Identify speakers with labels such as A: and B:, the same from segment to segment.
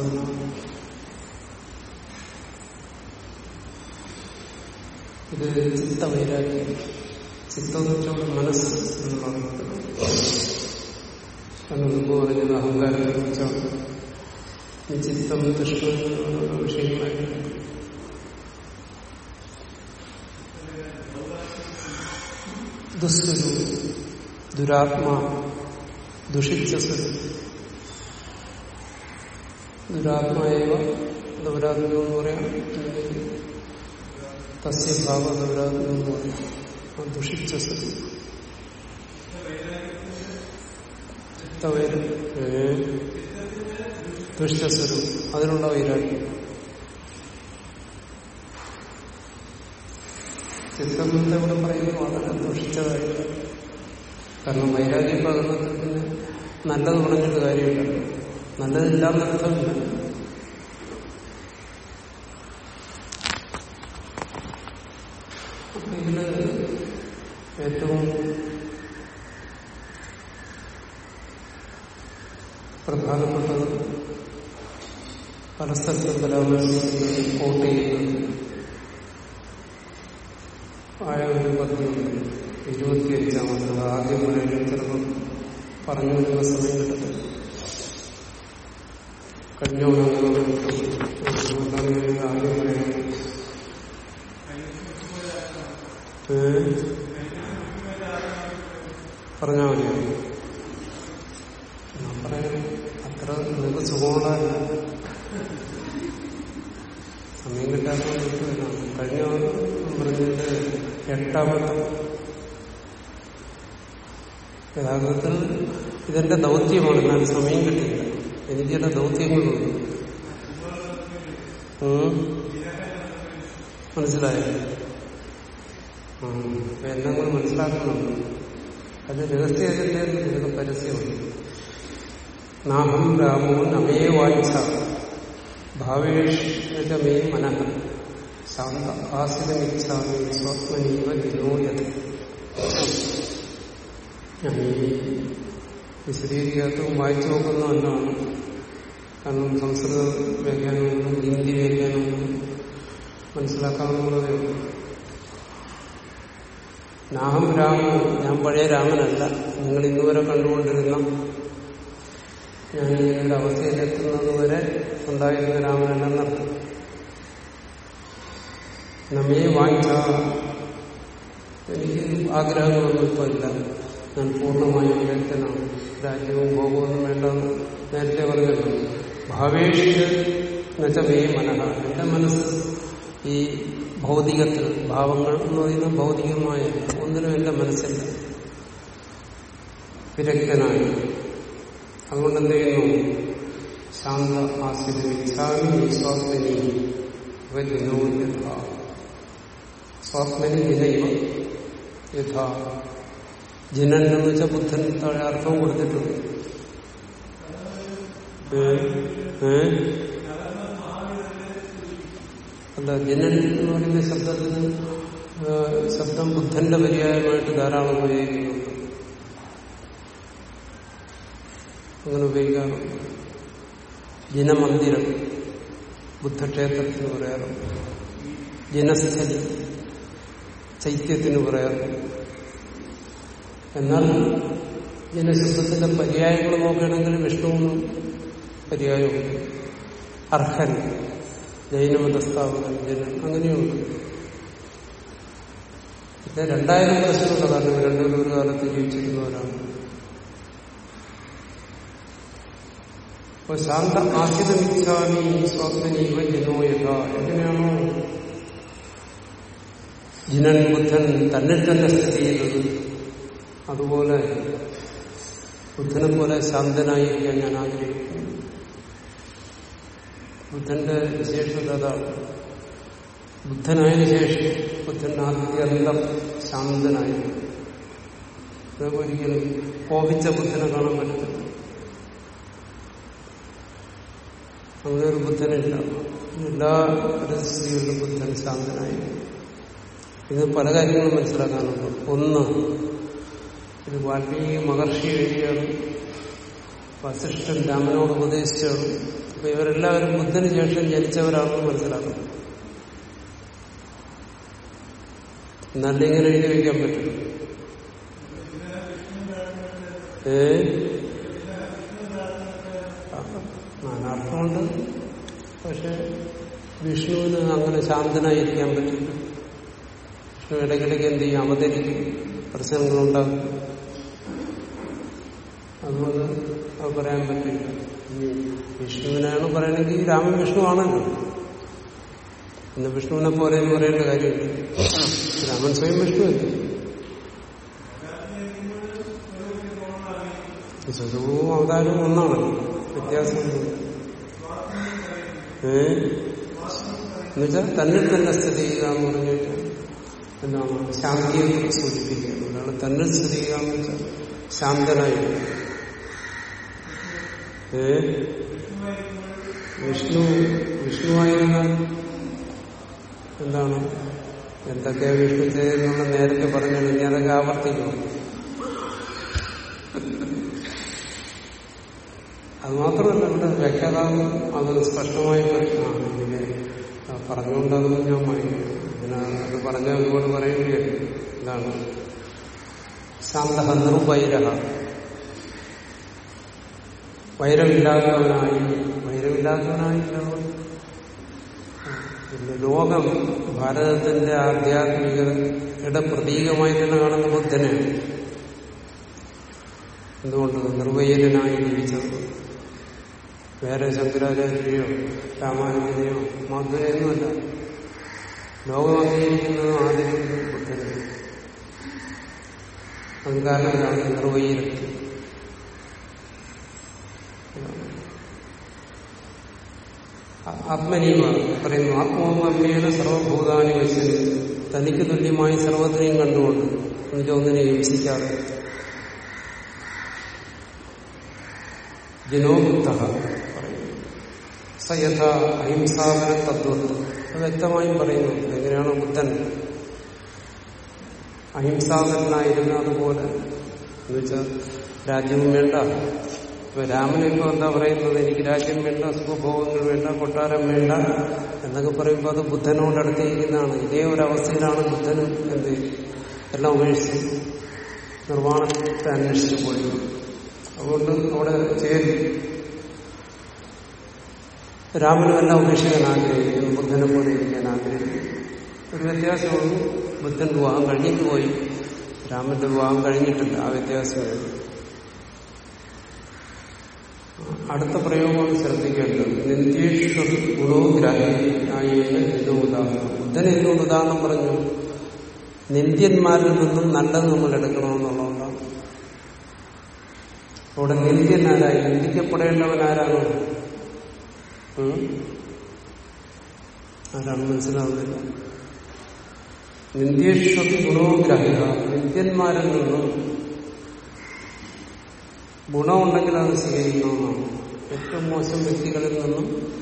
A: പതിനാറ് ഇത് ചിത്തവൈരാഗ്യം. ചിത്തം എന്ന് വെച്ചാൽ മനസ്സ് എന്നുള്ളതാണ് കാരണം മുമ്പ് പറഞ്ഞത് അഹങ്കാരത്തെ കുറിച്ചാണ്. ഈ ചിത്തം തൃഷ്ണ വിഷയമായിട്ട് ദുസ്വരൂ ദുരാത്മാ ദുഷിച്ച സ്വരം ദുരാത്മാവ ദൗരാത്മ്യം എന്ന് പറയാം. തസ്യഭാവ തസ്യ ഭാവ ദൗരാത്മ്യം എന്ന് പറയാം. ദുഷിച്ച സ്വരം ദുഷ്ടസ്വരൂപം അതിനുള്ള വൈരാഗ്യം. ചിത്തമെന്ന് ഇവിടെ പറയുന്നത് വളരെ ദുഷിച്ചതായിട്ട്. കാരണം വൈരാഗ്യം പകർന്നതിന് നല്ലത് പറഞ്ഞിട്ട് കാര്യമില്ല നല്ലതില്ലാന്നർത്ഥമില്ല അപ്പൊ ഇതിൽ ഏറ്റവും പ്രധാനപ്പെട്ടത് പല സ്ഥലത്തും പരാമർശിക്കുന്നത് ചെയ്യുന്നത് ആയ ഒരു പദ്ധതിയുണ്ട് ഇരുപത്തിയഞ്ചാമത്തത് ആദ്യം പറയുന്നത് ചിലപ്പോൾ പറഞ്ഞു വരുന്ന സമയം കിട്ടത്തില്ല കഴിഞ്ഞോണങ്ങനെ ആദ്യം പറയുന്നത് പറഞ്ഞാൽ മതിയോ ഞാൻ പറയാം അത്ര നിങ്ങൾക്ക് സുഖമുള്ളതല്ല സമയം കിട്ടാത്ത കഴിഞ്ഞ പറഞ്ഞതിന്റെ എട്ടാമത്തെ യഥാർത്ഥത്തിൽ ഇതെന്റെ ദൗത്യമാണ് എന്നാൽ സമയം കിട്ടില്ല എനിക്ക് ചില ദൗത്യങ്ങളുണ്ട് മനസ്സിലായോ എന്നെ കൂടെ മനസ്സിലാക്കുന്നുണ്ട് അത് രഹസ്യത്തിന്റെ ഇതിന് പരസ്യമുണ്ട് നാഹം രാമോ നമേ വായിച്ച ഭാവേഷമേ മനഃ. ശാന്ത ആസിതമിച്ഛാമി സ്വപ്നീവ വിനോദത ഞാൻ ഈ വിശദീകരിക്കാത്തതും വായിച്ചു നോക്കുന്ന ഒന്നാണ്. കാരണം സംസ്കൃത വ്യാഖ്യാനമൊന്നും ഹിന്ദി വ്യാഖ്യാനമൊന്നും മനസ്സിലാക്കാവുന്നതേ ഉള്ളൂ. നാഹം രാമോ ഞാൻ പഴയ രാമനല്ല. നിങ്ങൾ ഇന്നുവരെ കണ്ടുകൊണ്ടിരുന്ന ഞാൻ ഈ ഒരു അവസ്ഥയിലെത്തുന്നത് വരെ ഉണ്ടായിരുന്ന എന്നർത്ഥം നമ്മെ വാങ്ങിച്ച എനിക്ക് ആഗ്രഹങ്ങളൊന്നും ഇപ്പോൾ ഇല്ല. ഞാൻ പൂർണമായും വിദഗ്ധനാണ് രാജ്യവും ഭോഗവും വേണ്ടെന്ന് നേരത്തെ പറഞ്ഞല്ലോ ഭാവേഷിച്ച് എന്നുവെച്ചാൽ മേ മനഃ. എന്റെ മനസ്സ് ഈ ഭൗതികത്തിൽ ഭാവങ്ങൾ എന്ന് പറയുന്ന ഭൗതികമായ ഒന്നിനും എന്റെ മനസ്സില്ല വിരക്തനായി. അതുകൊണ്ട് എന്ത് ചെയ്യുന്നു? ശാന്ത ഇച്ഛാമി സ്വാത്മനി ദിനോ യഥാ സ്വാത്മനി ദിനൈവ യഥാ ജനൻ എന്ന് വെച്ചാൽ ബുദ്ധൻ താഴെ അർത്ഥം കൊടുത്തിട്ടുണ്ട് അല്ല ജനൻ എന്ന് പറയുന്ന ശബ്ദത്തിന് ശബ്ദം ബുദ്ധന്റെ പര്യായമായിട്ട് ധാരാളം ഉപയോഗിക്കുന്നുണ്ട് അങ്ങനെ ഉപയോഗിക്കാറുണ്ട്. ജനമന്ദിരം ബുദ്ധക്ഷേത്രത്തിന് പറയാറുണ്ട് ജനസ്ഥലി ചൈത്യത്തിന് പറയാറുണ്ട് എന്നാൽ ജനശബ്ദത്തിന്റെ പര്യായങ്ങൾ നോക്കുകയാണെങ്കിൽ വിഷ്ണുവിന് പര്യായമുണ്ട് അർഹൻ ജൈനമതസ്ഥാപകൻ ജനൻ അങ്ങനെയുണ്ട്. ഇത് രണ്ടായിരം വർഷമുള്ള കാരണം രണ്ടുപേരും ഒരു കാലത്ത് ജീവിച്ചിരുന്നവരാണ്. അപ്പൊ ശാന്ത ആശ്രിതമിച്ഛാമി സ്വാത്മനീവ ജനോയഥ എങ്ങനെയാണോ? ജിനൻ ബുദ്ധൻ തന്നിൽ തന്നെ സ്ഥിതി ചെയ്തത് അതുപോലെ ബുദ്ധനെ പോലെ ശാന്തനായിരിക്കാൻ ഞാൻ ആഗ്രഹിക്കുന്നു. ബുദ്ധന്റെ വിശേഷത അതാണ്. ബുദ്ധനായതിനു ശേഷം ബുദ്ധന്റെ ആദ്യന്തം ശാന്തനായിരുന്നു. ഒരിക്കലും കോപിച്ച ബുദ്ധനെ കാണാൻ പറ്റില്ല അങ്ങനെ ഒരു ബുദ്ധനില്ല എല്ലാ പരിസ്ഥിതികളിലും ബുദ്ധൻ ശാന്തനായിരുന്നു ഇത് പല കാര്യങ്ങളും മനസ്സിലാക്കാനുണ്ട്. ഒന്ന് ഇത് വാൽമീകി മഹർഷി എഴുതിയാണ്. വസിഷ്ഠൻ രാമനോട് ഉപദേശിച്ചാണ്. അപ്പൊ ഇവരെല്ലാവരും ബുദ്ധന് ശേഷം ജനിച്ചവരാണെന്ന് മനസ്സിലാക്കണം എന്നാലേ എഴുതി വയ്ക്കാൻ പറ്റും. ഏ? നാനാർത്ഥമുണ്ട് പക്ഷെ വിഷ്ണുവിന് അങ്ങനെ ശാന്തനായിരിക്കാൻ പറ്റില്ല. വിഷ്ണു ഇടയ്ക്കിടയ്ക്ക് എന്ത് ചെയ്യും? അവതരിക്കും. പ്രശ്നങ്ങളുണ്ടാകും അതുകൊണ്ട് അത് പറയാൻ പറ്റില്ല. വിഷ്ണുവിനാണ് പറയണമെങ്കിൽ രാമൻ വിഷ്ണു ആണല്ലോ. ഇന്ന് വിഷ്ണുവിനെ പോലെ എന്ന് പറയേണ്ട കാര്യമില്ല. രാമൻ സ്വയം വിഷ്ണുവല്ലേ സ്വരൂപവും അവതാരവും ഒന്നാണ് വ്യത്യാസമൊന്നും ഏ എന്നുവെച്ചാൽ തന്നിൽ തന്നെ സ്ഥിതി ചെയ്യുക എന്ന് പറഞ്ഞിട്ട് എന്താണ് ശാന്തിയെ സൂചിപ്പിക്കുന്നത് അതാണ് തന്നിൽ സ്ഥിതി ചെയ്യുക എന്ന് വെച്ചാൽ ശാന്തനായി ഏ? വിഷ്ണു വിഷ്ണുവായിരുന്നാൽ എന്താണ്? എന്തൊക്കെയാ വിഷ്ണു ചെയ്തെന്നുള്ള നേരത്തെ പറഞ്ഞു കഴിഞ്ഞാൽ അതൊക്കെ ആവർത്തിക്കണം അത് മാത്രമല്ല ഇവിടെ വ്യാഖ്യാതാവ് അത് സ്പഷ്ടമായി പറയുന്നതാണ് ഇതിനെ പറഞ്ഞുകൊണ്ടത് ഞാൻ പിന്നെ അത് പറഞ്ഞ ഒരുപാട് പറയുകയാണ് ഇതാണ്. ശാന്ത നിർവൈരഹ വൈരമില്ലാത്തവനായി വൈരമില്ലാത്തവനായി പിന്നെ ലോകം ഭാരതത്തിന്റെ ആധ്യാത്മികതയുടെ പ്രതീകമായി തന്നെ കാണുന്ന ബുദ്ധനാണ്. എന്തുകൊണ്ട്? നിർവൈരനായി ജീവിച്ചത് വേറെ ശങ്കരാചാര്യയോ രാമാനുജനെയോ മാധുരയൊന്നുമല്ല ലോകം അംഗീകരിക്കുന്നതും ആദരിക്കുന്നതും ബുദ്ധനെ. എന്താണ് നിർവൈരത്തി ആത്മനീവ പറയുന്നു ആത്മാവമ്മയുടെ സർവഭൂതാനി വശം തനിക്ക് തുല്യമായി സർവത്തിനെയും കണ്ടുകൊണ്ട് എനിക്ക് ഒന്നിനെ ഹിംസിക്കാതെ ജിനോബുദ്ധ സയഥ അഹിംസാകര തത്വം അത് വ്യക്തമായും പറയുന്നു. എങ്ങനെയാണ് ബുദ്ധൻ? അഹിംസാകരനായിരുന്ന അതുപോലെ. എന്നുവെച്ചാൽ രാജ്യവും വേണ്ട. ഇപ്പൊ രാമനിപ്പോ എന്താ പറയുന്നത്? എനിക്ക് രാജ്യം വേണ്ട സുഖഭോഗങ്ങൾ വേണ്ട കൊട്ടാരം വേണ്ട എന്നൊക്കെ പറയുമ്പോൾ അത് ബുദ്ധനോട് അടുത്തിരിക്കുന്നതാണ്. ഇതേ ഒരു അവസ്ഥയിലാണ് ബുദ്ധൻ എന്ത് എല്ലാം ഉപേക്ഷിച്ച് നിർമ്മാണത്തെ അന്വേഷിച്ചു പോയത് അതുകൊണ്ട് അവിടെ ചേരും. രാമനും എല്ലാം ഉപേക്ഷിക്കാൻ ആഗ്രഹിക്കുന്നു ബുദ്ധനെ പോലെ ഇരിക്കാൻ ആഗ്രഹിക്കുന്നു. ഒരു വ്യത്യാസമാണ് ബുദ്ധൻ വിവാഹം കഴിഞ്ഞിട്ട് പോയി. രാമന്റെ വിവാഹം കഴിഞ്ഞിട്ടില്ല. ആ വ്യത്യാസമേ അടുത്ത പ്രയോഗമാണ് ശ്രദ്ധിക്കേണ്ടത് നിന്ദ്യേഷു ഗുണോ ഗ്രാഹ്യായി ഇത് ഉദാഹരണം. ബുദ്ധൻ എന്തുകൊണ്ട് ഉദാഹരണം പറഞ്ഞു. നിന്ദ്യന്മാരിൽ നിന്നും നല്ലത് നമ്മൾ എടുക്കണമെന്നുള്ളതുകൊണ്ടാണ്. അവിടെ നിന്ദ്യൻ ആരായി നിന്ദിക്കപ്പെടേണ്ടവൻ ആരാണ്? ആരാണ് മനസ്സിലാവുന്നില്ല. നിന്ദ്യേശ്വരി ഗുണോഗ്രാഹിക നിന്ദ്യന്മാരിൽ നിന്നും ഗുണമുണ്ടെങ്കിൽ അത് സ്വീകരിക്കണമെന്നാണ്. ഏറ്റവും മോശം വ്യക്തികളിൽ നിന്നും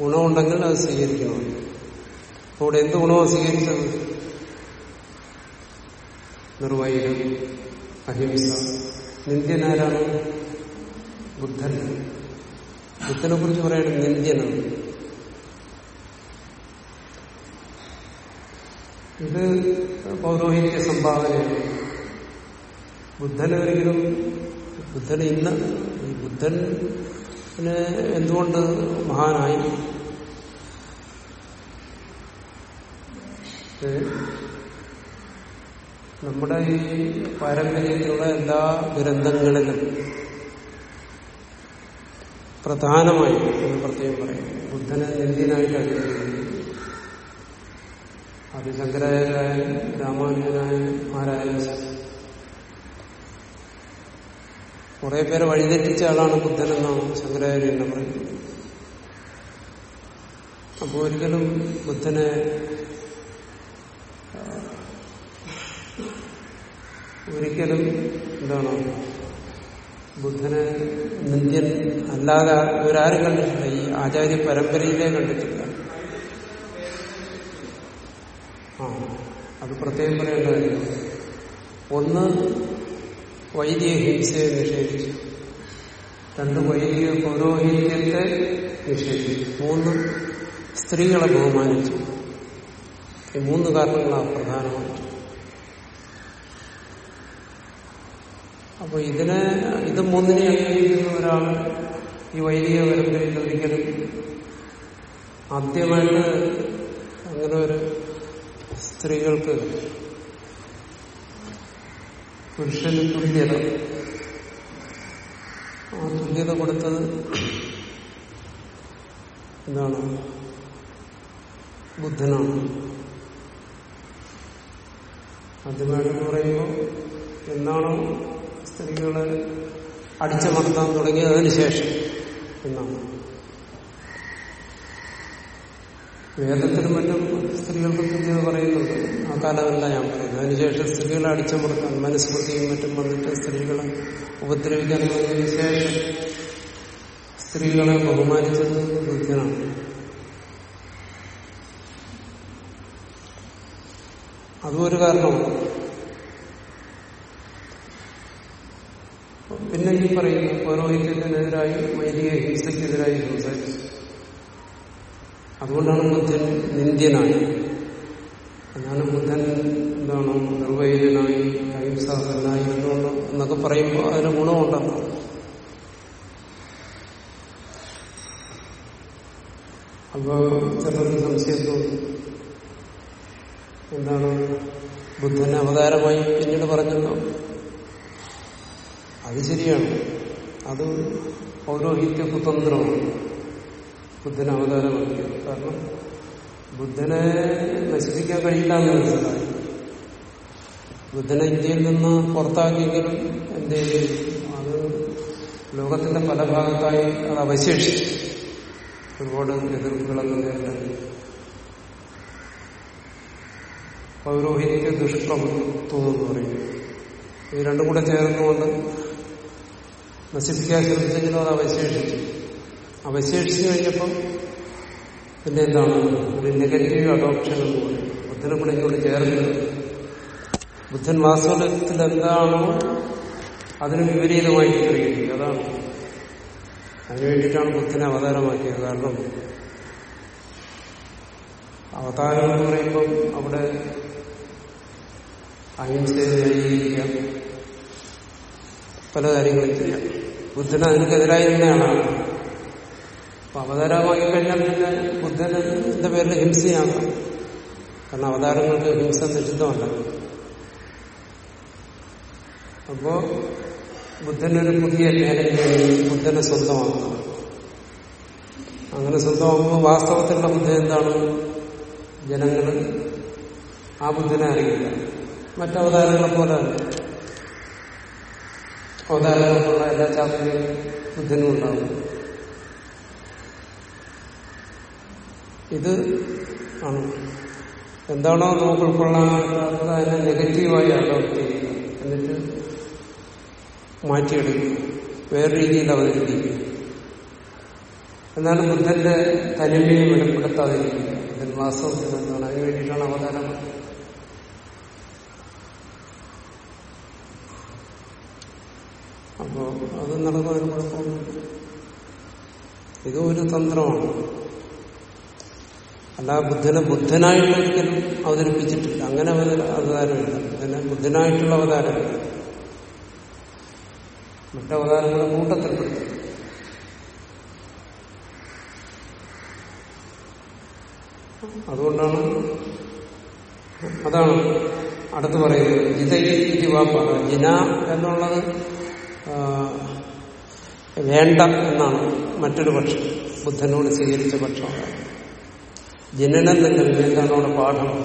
A: ഗുണമുണ്ടെങ്കിൽ അത് സ്വീകരിക്കണം. അവിടെ എന്ത് ഗുണമാണ് സ്വീകരിച്ചത്? നിർവൈരം അഹിംസ. നിന്ദ്യനാരാണ് ബുദ്ധൻ. ബുദ്ധനെ കുറിച്ച് പറയണം നിന്ദ്യനാണ് ഇത് പൗരോഹിത്യ സംഭാവനയാണ്. ബുദ്ധനെ ഒരിക്കലും ബുദ്ധൻ ഇന്ന് ഈ ബുദ്ധന് എന്തുകൊണ്ട് മഹാനായി? നമ്മുടെ ഈ പാരമ്പര്യത്തിലുള്ള എല്ലാ ഗ്രന്ഥങ്ങളിലും പ്രധാനമായി എന്ന് പ്രത്യേകം പറയും. ബുദ്ധനെ നിന്ദ്യനായിട്ടാണ് അത് ശങ്കരാചാര്യായാലും രാമാനുജനായാലും ആരായാലും കുറെ പേരെ വഴിതെറ്റിച്ച ആളാണ് ബുദ്ധനെന്നാണ് ശങ്കരാചാര്യ പറയുന്നത്. അപ്പോൾ ഒരിക്കലും ബുദ്ധനെ ഒരിക്കലും എന്താണ് ബുദ്ധനെ നിന്ദ്യൻ അല്ലാതെ ഇവരാരും കണ്ടിട്ടില്ല. ഈ ആചാര്യ പരമ്പരയിലേ കണ്ടിട്ടില്ല. ആ അത് പ്രത്യേകം പറയേണ്ട കാര്യം. ഒന്ന് വൈദിക ഹിംസയെ നിഷേധിച്ചു. രണ്ട് വൈദിക പൗരോഹിത്യത്തെ നിഷേധിച്ചു. മൂന്ന് സ്ത്രീകളെ ബഹുമാനിച്ചു. ഈ മൂന്ന് കാരണങ്ങളാണ് പ്രധാനമായിട്ട് അപ്പൊ ഇതിനെ ഇത് മൂന്നിനെ അംഗീകരിക്കുന്ന ഒരാൾ ഈ വൈദിക പരമ്പരയിൽ ഒരിക്കലും ആദ്യമായിട്ട് അങ്ങനെ ഒരു സ്ത്രീകൾക്ക് പുരുഷന് തുല്യത. ആ തുല്യത കൊടുത്തത് എന്താണ്? ബുദ്ധനാണ്. ആദ്യമായിട്ടെന്ന് പറയുമ്പോൾ എന്നാണോ സ്ത്രീകളെ അടിച്ചമർത്താൻ തുടങ്ങിയതിന് ശേഷം എന്നാണ്. വേദത്തിനും മറ്റും സ്ത്രീകൾക്ക് തുല്യത പറയുന്നുണ്ട്. ആ കാലമല്ല ഞാൻ പറയുന്നത്. അതിനുശേഷം സ്ത്രീകളെ അടിച്ചമർത്താൻ മനുസ്മൃതിയും മറ്റും വന്നിട്ട് സ്ത്രീകളെ ഉപദ്രവിക്കാൻ തുടങ്ങിയതിനു ശേഷം സ്ത്രീകളെ ബഹുമാനിച്ചത് ബുദ്ധനാണ് അതും ഒരു കാരണമാണ്. പിന്നെ ഈ പറയുന്നു പൗരോഹിത്യത്തിനെതിരായി വൈദിക ഹിംസയ്ക്കെതിരായി സംസാരിച്ചു. അതുകൊണ്ടാണ് ബുദ്ധൻ നിന്ദ്യനായി. അതാണ് ബുദ്ധൻ എന്താണ് നിർവൈദ്യനായി അഹിംസാകരനായി എന്നുകൊണ്ട് എന്നൊക്കെ പറയുമ്പോൾ അതിന് ഗുണമുണ്ടെന്ന് അപ്പോ ചിലർക്ക് സംശയം തോന്നും എന്താണ് ബുദ്ധന് അവതാരമായി പിന്നീട് പറഞ്ഞല്ലോ? അത് ശരിയാണ്. അത് പൗരോഹിത്യ കുതന്ത്രമാണ് ബുദ്ധന് അവതാരമാക്കിയത് കാരണം ബുദ്ധനെ നശിപ്പിക്കാൻ കഴിയില്ല എന്ന് മനസ്സിലായി. ബുദ്ധനെ ഇന്ത്യയിൽ നിന്ന് പുറത്താക്കിയെങ്കിലും എന്ത് അത് ലോകത്തിന്റെ പല ഭാഗത്തായി അത് അവശേഷിച്ചു. ഒരുപാട് എതിർപ്പുകളൊക്കെ നേരിടുന്നു പൗരോഹിത്യ ദുഷ്പ്രഭുത്വം എന്ന് പറയും ഇത് രണ്ടും കൂടെ ചേർന്നുകൊണ്ട് നശിപ്പിക്കാൻ ശ്രമിച്ചെങ്കിലും അത് അവശേഷിച്ചു. അവശേഷിച്ചു കഴിഞ്ഞപ്പം പിന്നെ എന്താണ്? ഒരു നെഗറ്റീവ് അഡോപ്ഷൻ എന്ന് പറയും. ബുദ്ധനെ കൂടെ ഇങ്ങോട്ട് ചേർന്നത് ബുദ്ധൻ വാസ്തവത്തിൽ എന്താണോ അതിന് വിപരീതമായി ചിത്രീകരിക്കുക അതാണ്. അതിനുവേണ്ടിയിട്ടാണ് ബുദ്ധനെ അവതാരമാക്കിയത്. കാരണം അവതാരം എന്ന് പറയുമ്പം അവിടെ അഹിംസയെ ന്യായീകരിക്കാം പല കാര്യങ്ങളും ചെയ്യാം. ബുദ്ധന് അതിനെതിരായി തന്നെയാണ് അപ്പൊ അവതാരമാക്കി കഴിഞ്ഞാൽ പിന്നെ ബുദ്ധൻ എന്റെ പേരിൽ ഹിംസയാണ്. കാരണം അവതാരങ്ങൾക്ക് ഹിംസ നിഷിദ്ധമല്ല. അപ്പോ ബുദ്ധനൊരു പുതിയ മേഖലയാണ് ബുദ്ധനെ സ്വന്തമാക്കുന്നത് അങ്ങനെ സ്വന്തമാകുമ്പോൾ വാസ്തവത്തിലുള്ള ബുദ്ധൻ എന്താണ്? ജനങ്ങൾ ആ ബുദ്ധനെ അറിയില്ല. മറ്റവതാരങ്ങളെ പോലെ അവതാരങ്ങൾക്കുള്ള എല്ലാ ചാപ്റ്ററും ബുദ്ധനും ഉണ്ടാവും. ഇത് ആണ്. എന്താണോ നമുക്ക് ഉൾക്കൊള്ളാനാകാത്തത് അതിനെ നെഗറ്റീവായി ചെയ്യുക എന്നിട്ട് മാറ്റിയെടുക്കുക വേറെ രീതിയിൽ അവതരിപ്പിക്കുക എന്നാണ് ബുദ്ധന്റെ തനിമയെ വെളിപ്പെടുത്താതിരിക്കുക ബുദ്ധൻ വാസ്തവത്തിൽ എന്താണ്? അതിനു വേണ്ടിയിട്ടാണ് അവതാരം അപ്പോ അത് നടക്കുന്നതിന് കുഴപ്പമൊന്നുമില്ല ഇതും ഒരു തന്ത്രമാണ്. അല്ല ബുദ്ധനെ ബുദ്ധനായിട്ട് ഒരിക്കലും അവതരിപ്പിച്ചിട്ടില്ല. അങ്ങനെ അവതാരമില്ല. ബുദ്ധനെ ബുദ്ധനായിട്ടുള്ള അവതാരമില്ല. മറ്റവതാരങ്ങളെ കൂട്ടത്തിൽപ്പെടുത്തി. അതുകൊണ്ടാണ് അതാണ് അടുത്ത് പറയുന്നത്. ജിതയിൽ ഇതി വാപ്പ ജിന എന്നുള്ളത് വേണ്ട എന്നാണ് മറ്റൊരു പക്ഷം. ബുദ്ധനോട് സ്വീകരിച്ച പക്ഷം. ജനനം തന്നെ എന്താണ് പാഠം.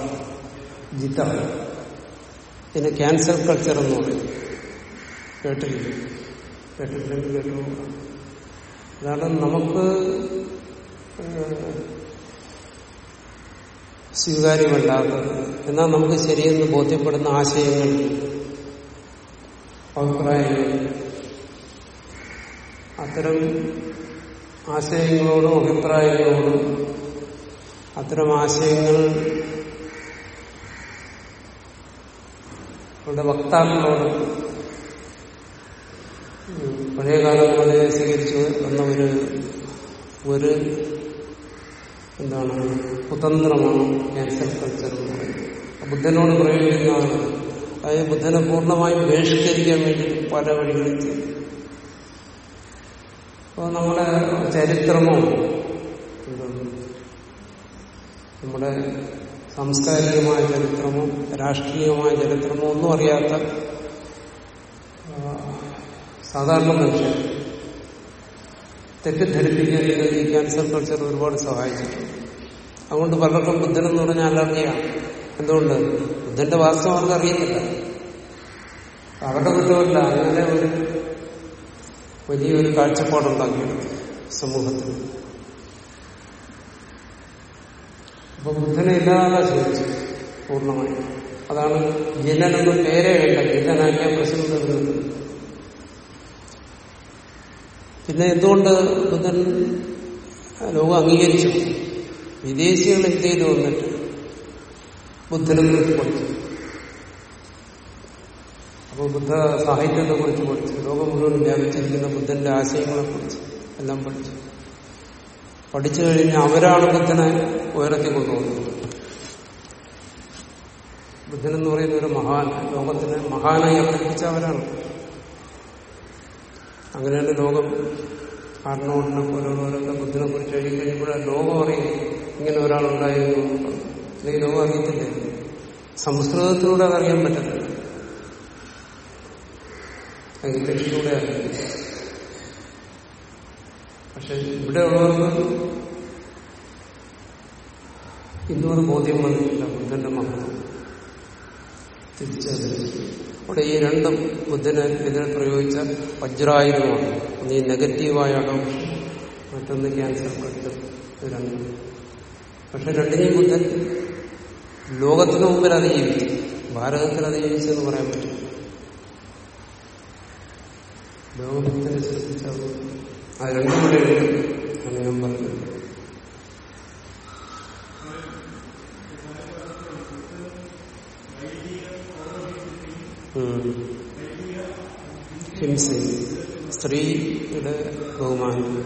A: ജിത. ഇതിന് ക്യാൻസർ കൾച്ചർ എന്ന് പറയും. കേട്ടില്ല? കേട്ടിട്ടില്ലെങ്കിൽ കേട്ടു അതാണ് നമുക്ക് സ്വീകാര്യമല്ലാത്തത്. എന്നാൽ നമുക്ക് ശരിയെന്ന് ബോധ്യപ്പെടുന്ന ആശയങ്ങൾ അഭിപ്രായങ്ങൾ അത്തരം ആശയങ്ങളോടും അഭിപ്രായങ്ങളോടും അത്തരം ആശയങ്ങൾ അവരുടെ വക്താക്കളോട് പഴയകാലം പഴയ കാലം പോലെ സ്വീകരിച്ചു എന്ന ഒരു ഒരു എന്താണ് കുതന്ത്രമാണ് ക്യാൻസർ കൾച്ചർ എന്ന് പറയുന്നത്. ബുദ്ധനോട് പ്രയോഗിക്കുന്നതാണ്. അതായത് ബുദ്ധനെ പൂർണമായും ബഹിഷ്കരിക്കാൻ വേണ്ടി പല വഴികളും ചെയ്തു. അപ്പോൾ നമ്മുടെ ചരിത്രമോ നമ്മുടെ സാംസ്കാരികമായ ചരിത്രമോ രാഷ്ട്രീയമായ ചരിത്രമോ ഒന്നും അറിയാത്ത സാധാരണ മനുഷ്യർ തെറ്റിദ്ധരിപ്പിക്കാൻ ഈ ക്യാൻസർ കൾച്ചർ ഒരുപാട് സഹായിച്ചിട്ടുണ്ട്. അതുകൊണ്ട് പലർക്കും ബുദ്ധൻ എന്ന് പറഞ്ഞാൽ അലർജിയാണ് എന്തുകൊണ്ട്? ബുദ്ധന്റെ വാസ്തവം അവർക്ക് അറിയത്തില്ല. അവരുടെ കുറ്റമല്ല അങ്ങനെ ഒരു വലിയൊരു കാഴ്ചപ്പാടുണ്ടാക്കിയെടുത്തു സമൂഹത്തിൽ. അപ്പൊ ബുദ്ധനെ ഇല്ലാതെ ചോദിച്ചു പൂർണമായി. അതാണ് ജനനെന്ന് പേരെ വേണ്ട ജനനാക്കിയ പ്രശ്നം പിന്നെ എന്തുകൊണ്ട് ബുദ്ധൻ ലോകം അംഗീകരിച്ചു? വിദേശികൾ ഇന്ത്യയിൽ വന്നിട്ട്? ബുദ്ധനെ പഠിച്ചു അപ്പോൾ ബുദ്ധ സാഹിത്യത്തെ കുറിച്ച് പഠിച്ചു. ലോകം മുഴുവൻ വ്യാപിച്ചിരിക്കുന്ന ബുദ്ധന്റെ ആശയങ്ങളെ കുറിച്ച് എല്ലാം പഠിച്ചു. പഠിച്ചു കഴിഞ്ഞ് അവരാണ് ബുദ്ധനെ ഉയർത്തി കൊണ്ടുപോകുന്നത് ബുദ്ധനെന്ന് പറയുന്ന ഒരു മഹാൻ ലോകത്തിന് മഹാനായി അവതരിപ്പിച്ച അവരാണ്. അങ്ങനെയാണ് ലോകം ആർണോട്ടിനെ പോലുള്ളവരൊക്കെ ബുദ്ധനെ കുറിച്ച് എഴുതി ലോകം അറിയുന്നത് ഇങ്ങനെ ഒരാളുണ്ടായിരുന്നു. അല്ലെങ്കിൽ ലോകം അറിയത്തില്ല. സംസ്കൃതത്തിലൂടെ അതറിയാൻ പറ്റത്തില്ല. ഇംഗ്ലീഷിലൂടെ അറിയില്ല പക്ഷെ ഇവിടെ ഉള്ളവർക്ക് ഇന്നും അത് ബോധ്യം വന്നിട്ടില്ല ബുദ്ധന്റെ മഹത്വം. തിരിച്ചറിഞ്ഞു അവിടെ ഈ രണ്ടും ബുദ്ധനെ ഇതിനെ പ്രയോഗിച്ച വജ്രായുധമാണ്. ഒന്ന് ഈ നെഗറ്റീവായ അഡോപ്ഷൻ മറ്റൊന്ന് ക്യാൻസർ കൾച്ചർ രണ്ടും. പക്ഷെ രണ്ടിനെയും ബുദ്ധൻ ലോകത്തിന് മുമ്പിൽ അത് ജീവിച്ചു. ഭാരതത്തിൽ അത് ജീവിച്ചെന്ന് പറയാൻ പറ്റില്ല. ലോകത്തിനെ സൃഷ്ടിച്ച അത് രണ്ടും കൂടെ ഞാൻ പറഞ്ഞത് ഉം. ഹിംസ സ്ത്രീയുടെ ബഹുമാനം.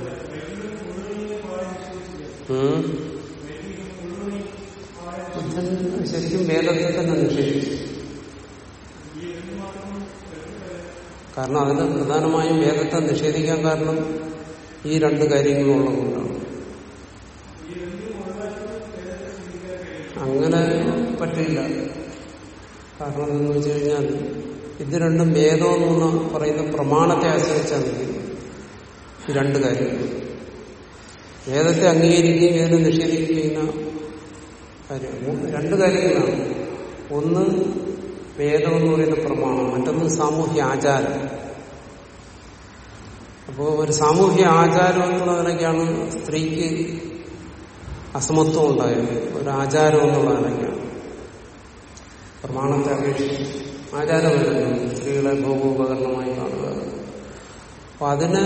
A: ബുദ്ധൻ ശരിക്കും വേദത്തെ തന്നെ നിഷേധിച്ചു. കാരണം അതിന് പ്രധാനമായും വേദത്തെ നിഷേധിക്കാൻ കാരണം ഈ രണ്ട് കാര്യങ്ങളും കൊണ്ടാണ്. അങ്ങനെ പറ്റില്ല. കാരണം എന്താണെന്ന് വെച്ച് കഴിഞ്ഞാൽ ഇത് രണ്ടും വേദം എന്ന് പറയുന്ന പ്രമാണത്തെ ആശ്രയിച്ചാണ് ഈ രണ്ട് കാര്യങ്ങൾ. വേദത്തെ അംഗീകരിക്കുകയും വേദം നിഷേധിക്കുകയും ചെയ്യുന്ന കാര്യം. രണ്ട് കാര്യങ്ങളാണ്. ഒന്ന് വേദം എന്ന് പറയുന്ന പ്രമാണം മറ്റൊന്ന് സാമൂഹ്യ ആചാരം. അപ്പോൾ ഒരു സാമൂഹ്യ ആചാരം എന്നുള്ള നിലയ്ക്കാണ് സ്ത്രീക്ക് അസമത്വം ഉണ്ടായത്. ഒരു ആചാരം എന്നുള്ള നിലയ്ക്കാണ് പ്രമാണത്തെ അപേക്ഷിച്ച് ആചാരമായിരുന്നു സ്ത്രീകളെ ഭോഗോപകരണമായി കാണുക. അപ്പൊ അതിന്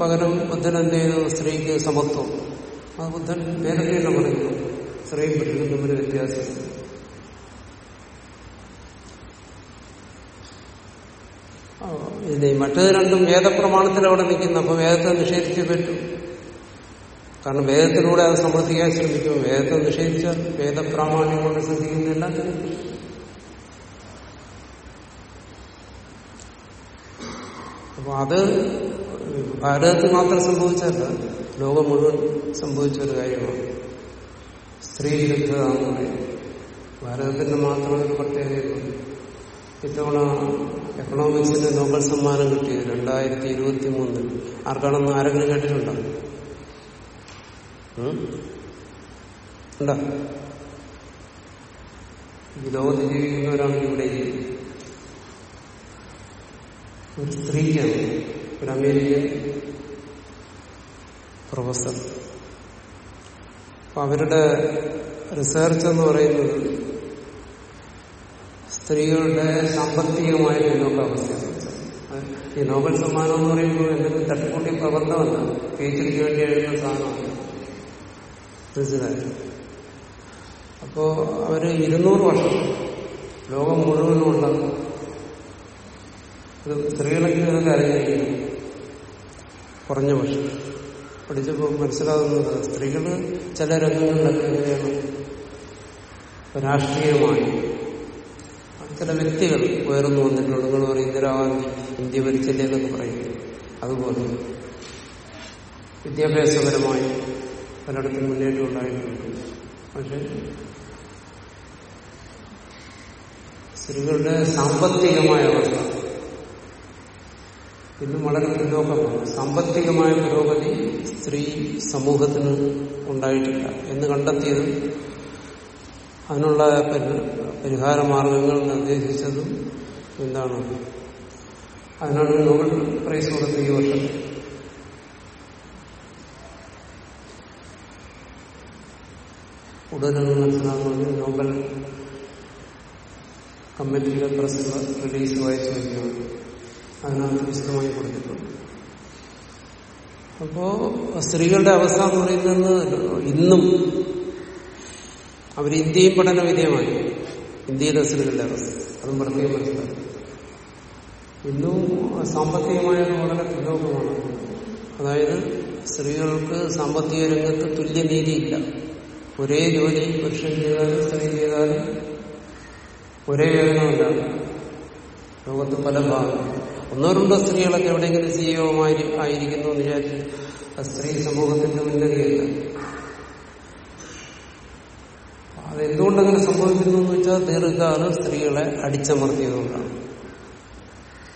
A: പകരം ബുദ്ധൻ എന്ത് ചെയ്തു? സ്ത്രീക്ക് സമത്വം. അത് ബുദ്ധൻ നേരത്തെ തന്നെ പറയുന്നു സ്ത്രീയും പുരുഷനും തമ്മിൽ വ്യത്യാസം. ഇനി മറ്റേത് രണ്ടും വേദപ്രമാണത്തിൽ അവിടെ നിൽക്കുന്നു അപ്പൊ വേദത്തെ നിഷേധിച്ച് പറ്റും. കാരണം വേദത്തിലൂടെ അത് സമർത്ഥിക്കാൻ ശ്രമിക്കും. വേദത്തെ നിഷേധിച്ച വേദപ്രാമാണ്യം കൊണ്ട് ശ്രദ്ധിക്കുന്ന എല്ലാത്തിനും അപ്പൊ അത് ഭാരതത്തിൽ മാത്രം സംഭവിച്ചല്ല ലോകം മുഴുവൻ സംഭവിച്ച ഒരു കാര്യമാണ്. സ്ത്രീ വിരുദ്ധത എന്ന് ഭാരതത്തിന്റെ മാത്രം ഒരു പ്രത്യേകതയുണ്ട്. ഇത്തവണ എക്കണോമിക്സിന് നോബൽ സമ്മാനം കിട്ടിയത് രണ്ടായിരത്തി ഇരുപത്തി മൂന്നിൽ ആർക്കാണെന്ന് ആരെങ്കിലും കേട്ടിട്ടുണ്ടോ? ഉണ്ടോ? ഈ ലോകത്ത് ഇവിടെ ഒരു സ്ത്രീക്കാണ്. ഒരു അമേരിക്കൻ പ്രൊഫസർ. അപ്പൊ അവരുടെ റിസർച്ച് എന്ന് പറയുന്നത് സ്ത്രീകളുടെ സാമ്പത്തികമായ പിന്നോക്ക അവസ്ഥയാണ് ഈ നോബൽ സമ്മാനം എന്ന് പറയുമ്പോൾ എന്തൊക്കെ തട്ടിക്കൂട്ടി പ്രബന്ധമല്ല പി എച്ച് ഡിക്ക് വേണ്ടി എഴുതുന്ന സാധനമാണ്. മനസ്സിലായി? അപ്പോ അവർ ഇരുന്നൂറ് വർഷം ലോകം മുഴുവനുമുള്ള ഇത് സ്ത്രീകളൊക്കെ ഇതൊക്കെ അറിഞ്ഞിരിക്കുന്നു. കുറഞ്ഞ പക്ഷം. പഠിച്ചപ്പോൾ മനസ്സിലാകുന്നത് സ്ത്രീകൾ ചില രംഗങ്ങളിലൊക്കെ രാഷ്ട്രീയമായി. ചില വ്യക്തികൾ ഉയർന്നു വന്നിട്ടുണ്ട്. നിങ്ങൾ പറയും ഇന്ദിരാഗാന്ധി ഇന്ത്യ ഭരിച്ചില്ലേ എന്നൊക്കെ പറയും. അതുപോലെ വിദ്യാഭ്യാസപരമായി പലയിടത്തും മുന്നേറ്റം ഉണ്ടായിട്ടുണ്ട്. പക്ഷെ സ്ത്രീകളുടെ സാമ്പത്തികമായ അവസ്ഥ ഇന്നും വളരെ പിന്നോക്കമാണ്. സാമ്പത്തികമായ പുരോഗതി സ്ത്രീ സമൂഹത്തിന് ഉണ്ടായിട്ടില്ല എന്ന് കണ്ടെത്തിയത് അതിനുള്ള പരിഹാര മാർഗങ്ങൾ നിർദ്ദേശിച്ചതും എന്താണ് അതിനാണ് നോബൽ പ്രൈസ് കൊടുത്ത ഈ വർഷം. കൂടുതൽ മനസ്സിലാക്കുന്നത് നോബൽ കമ്മിറ്റിയുടെ പ്രസ് റിലീസ് വായിച്ചു വയ്ക്കുകയാണ് അതിനകത്ത് വിശദമായി കൊടുത്തിട്ടുണ്ട്. അപ്പോ സ്ത്രീകളുടെ അവസ്ഥ എന്ന് പറയുന്നത് ഇന്നും അവർ ഇന്ത്യയും പഠന വിധേയമായി. ഇന്ത്യയിലെ സ്ത്രീകളുടെ അവസ്ഥ അതും പ്രത്യേകം മനസ്സിലാക്കി ഇന്നും സാമ്പത്തികമായ വളരെ പിന്നോക്കമാണ്. അതായത് സ്ത്രീകൾക്ക് സാമ്പത്തിക രംഗത്ത് തുല്യനീതിയില്ല ഒരേ ജോലി പുരുഷൻ ചെയ്താലും സ്ത്രീ ചെയ്താലും ഒരേ വേതനമല്ല ലോകത്ത് പല ഭാഗം ഒന്നോ രണ്ടോ സ്ത്രീകളൊക്കെ എവിടെയെങ്കിലും സിഇഒമായി ആയിരിക്കുന്നു എന്ന് വിചാരിച്ച് സ്ത്രീ സമൂഹത്തിന്റെ ഉന്നതിയല്ല അതെന്തുകൊണ്ടങ്ങനെ സംഭവിക്കുന്നു എന്ന് വെച്ചാൽ ദീർഘകാലം സ്ത്രീകളെ അടിച്ചമർത്തിയതുകൊണ്ടാണ്.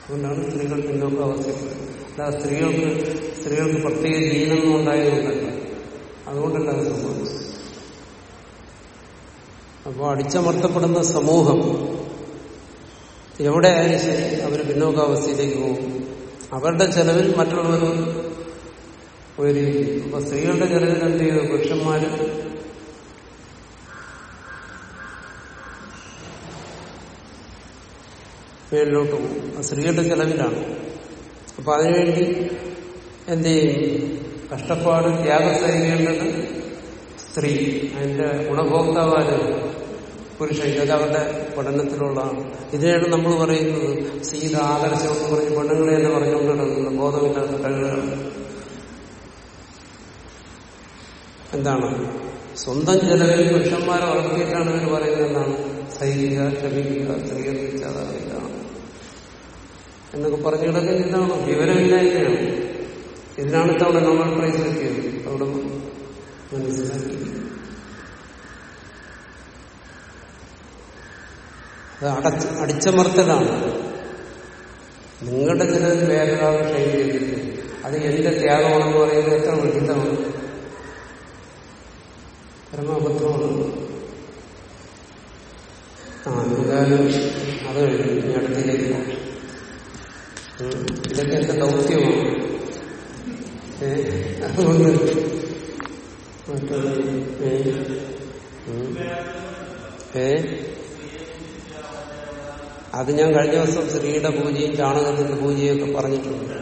A: അതുകൊണ്ടാണ് സ്ത്രീകൾ പിന്നോക്ക അവസ്ഥ അല്ല സ്ത്രീകൾക്ക് സ്ത്രീകൾക്ക് പ്രത്യേക ജീവനൊന്നും ഉണ്ടായതുകൊണ്ടല്ല. അതുകൊണ്ടല്ല അത് സംഭവിച്ചത്. അപ്പോൾ അടിച്ചമർത്തപ്പെടുന്ന സമൂഹം എവിടെ ആയാലും ശരി അവർ പിന്നോക്കാവസ്ഥയിലേക്ക് പോകും. അവരുടെ ചെലവിൽ മറ്റുള്ളവർ ഉയരുകയും അപ്പൊ സ്ത്രീകളുടെ ചെലവിൽ എന്ത് ചെയ്തു പുരുഷന്മാര് മേളിലോട്ട് പോകും. ആ സ്ത്രീകളുടെ ചെലവിലാണ്. അപ്പൊ അതിനുവേണ്ടി എന്ത് ചെയ്യും? കഷ്ടപ്പാട് ത്യാഗം സഹിക്കേണ്ടത് സ്ത്രീ. അതിന്റെ ഗുണഭോക്താവാര് പുരുഷൻ. ഇതൊക്കെ അവരുടെ പഠനത്തിലുള്ളതാണ്. ഇതിനാണ് നമ്മൾ പറയുന്നത്. സീത ആദർശം എന്ന് പറഞ്ഞ് പെണ്ണുങ്ങളെ തന്നെ പറഞ്ഞുകൊണ്ടിരുന്നത് ബോധമില്ലാത്ത കഴിവുകളാണ് എന്താണ്? സ്വന്തം ചെലവിൽ പുരുഷന്മാരെ വളർത്തിയിട്ടാണ് ഇവർ പറയുന്നത് എന്നാണ് സഹിക്കുക ക്ഷമിക്കുക സ്ത്രീകൾ ഇല്ലാതാവില്ല എന്നൊക്കെ പറഞ്ഞു കിടക്കുന്ന ഇതാണ് വിവരമില്ലായ്മയാണ് ഇതിനാണ് തവണ നോബൽ പ്രൈസ് കിട്ടിയത് അവിടെ മനസ്സിലാക്കി. അത് അടച്ച് അടിച്ചമർത്തലാണ്. നിങ്ങളുടെ ചിലത് വേറൊരാൾ ചെയ്തിട്ട് അത് എന്റെ ത്യാഗമാണെന്ന് പറയുന്നത് എത്ര വിഹിതമാണ് പരമാബദ്ധമാണ്. ആ എന്തായാലും അത് കഴിഞ്ഞു. പോകാം ഇതൊക്കെ എന്റെ ദൗത്യമാണ് അതുകൊണ്ട് മറ്റുള്ള ഏ? അത് ഞാൻ കഴിഞ്ഞ ദിവസം സ്ത്രീയുടെ പൂജയും ചാണകത്തിന്റെ പൂജയും ഒക്കെ പറഞ്ഞിട്ടുണ്ട്.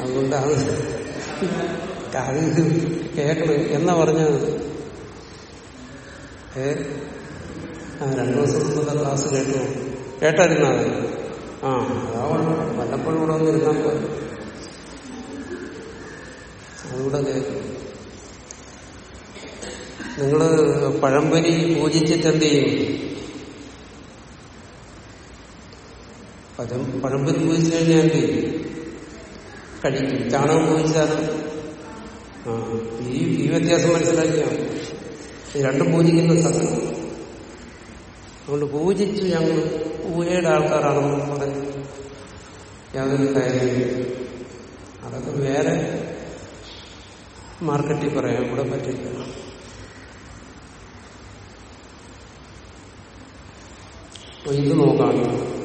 A: അതുകൊണ്ട് അത് അത് കേൾക്കണം എന്നാ പറഞ്ഞത്? ഏ? രണ്ടു ദിവസം മുമ്പത്തെ ക്ലാസ് കേട്ടു. കേട്ടായിരുന്നാ? ആ. അതാവണം വല്ലപ്പോഴും ഇവിടെ വന്നിരുന്നാൽ പോലെ അതുകൂടെ കേൾക്കും നിങ്ങൾ പഴംപൊരി പൂജിച്ചിട്ട് എന്ത് ചെയ്യും? പഴം പഴംപൊരി പൂജിച്ചു കഴിഞ്ഞാൽ എന്ത് ചെയ്യും? കഴിക്കും. ചാണകം പൂജിച്ചാലും ആ. ഈ ഈ വ്യത്യാസം മനസ്സിലാക്കിയോ? രണ്ടും പൂജിക്കുന്ന. സ്ഥലം അതുകൊണ്ട് പൂജിച്ചു ഞങ്ങൾ പൂജയുടെ ആൾക്കാരാണെന്ന് പറഞ്ഞ് യാതൊരു കാര്യമില്ല. അതൊക്കെ വേറെ മാർക്കറ്റിൽ പറയാൻ കൂടെ പറ്റില്ല. അപ്പൊ ഇത് നോക്കാം.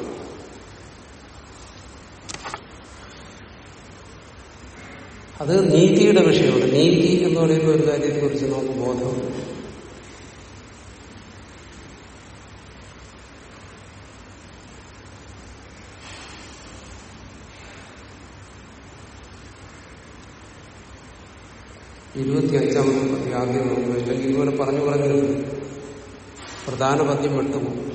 A: അത് നീതിയുടെ വിഷയമാണ്. നീതി എന്ന് പറയുന്ന ഒരു കാര്യത്തെക്കുറിച്ച് നമുക്ക് ബോധമുണ്ട്. ഇരുപത്തി അഞ്ചാമത്തെ പദ്യം ആദ്യം നോക്കുക ഇല്ലെങ്കിൽ ഇതുപോലെ പറഞ്ഞു പറഞ്ഞു പ്രധാന പദ്യം വിട്ടുപോകും പോകും.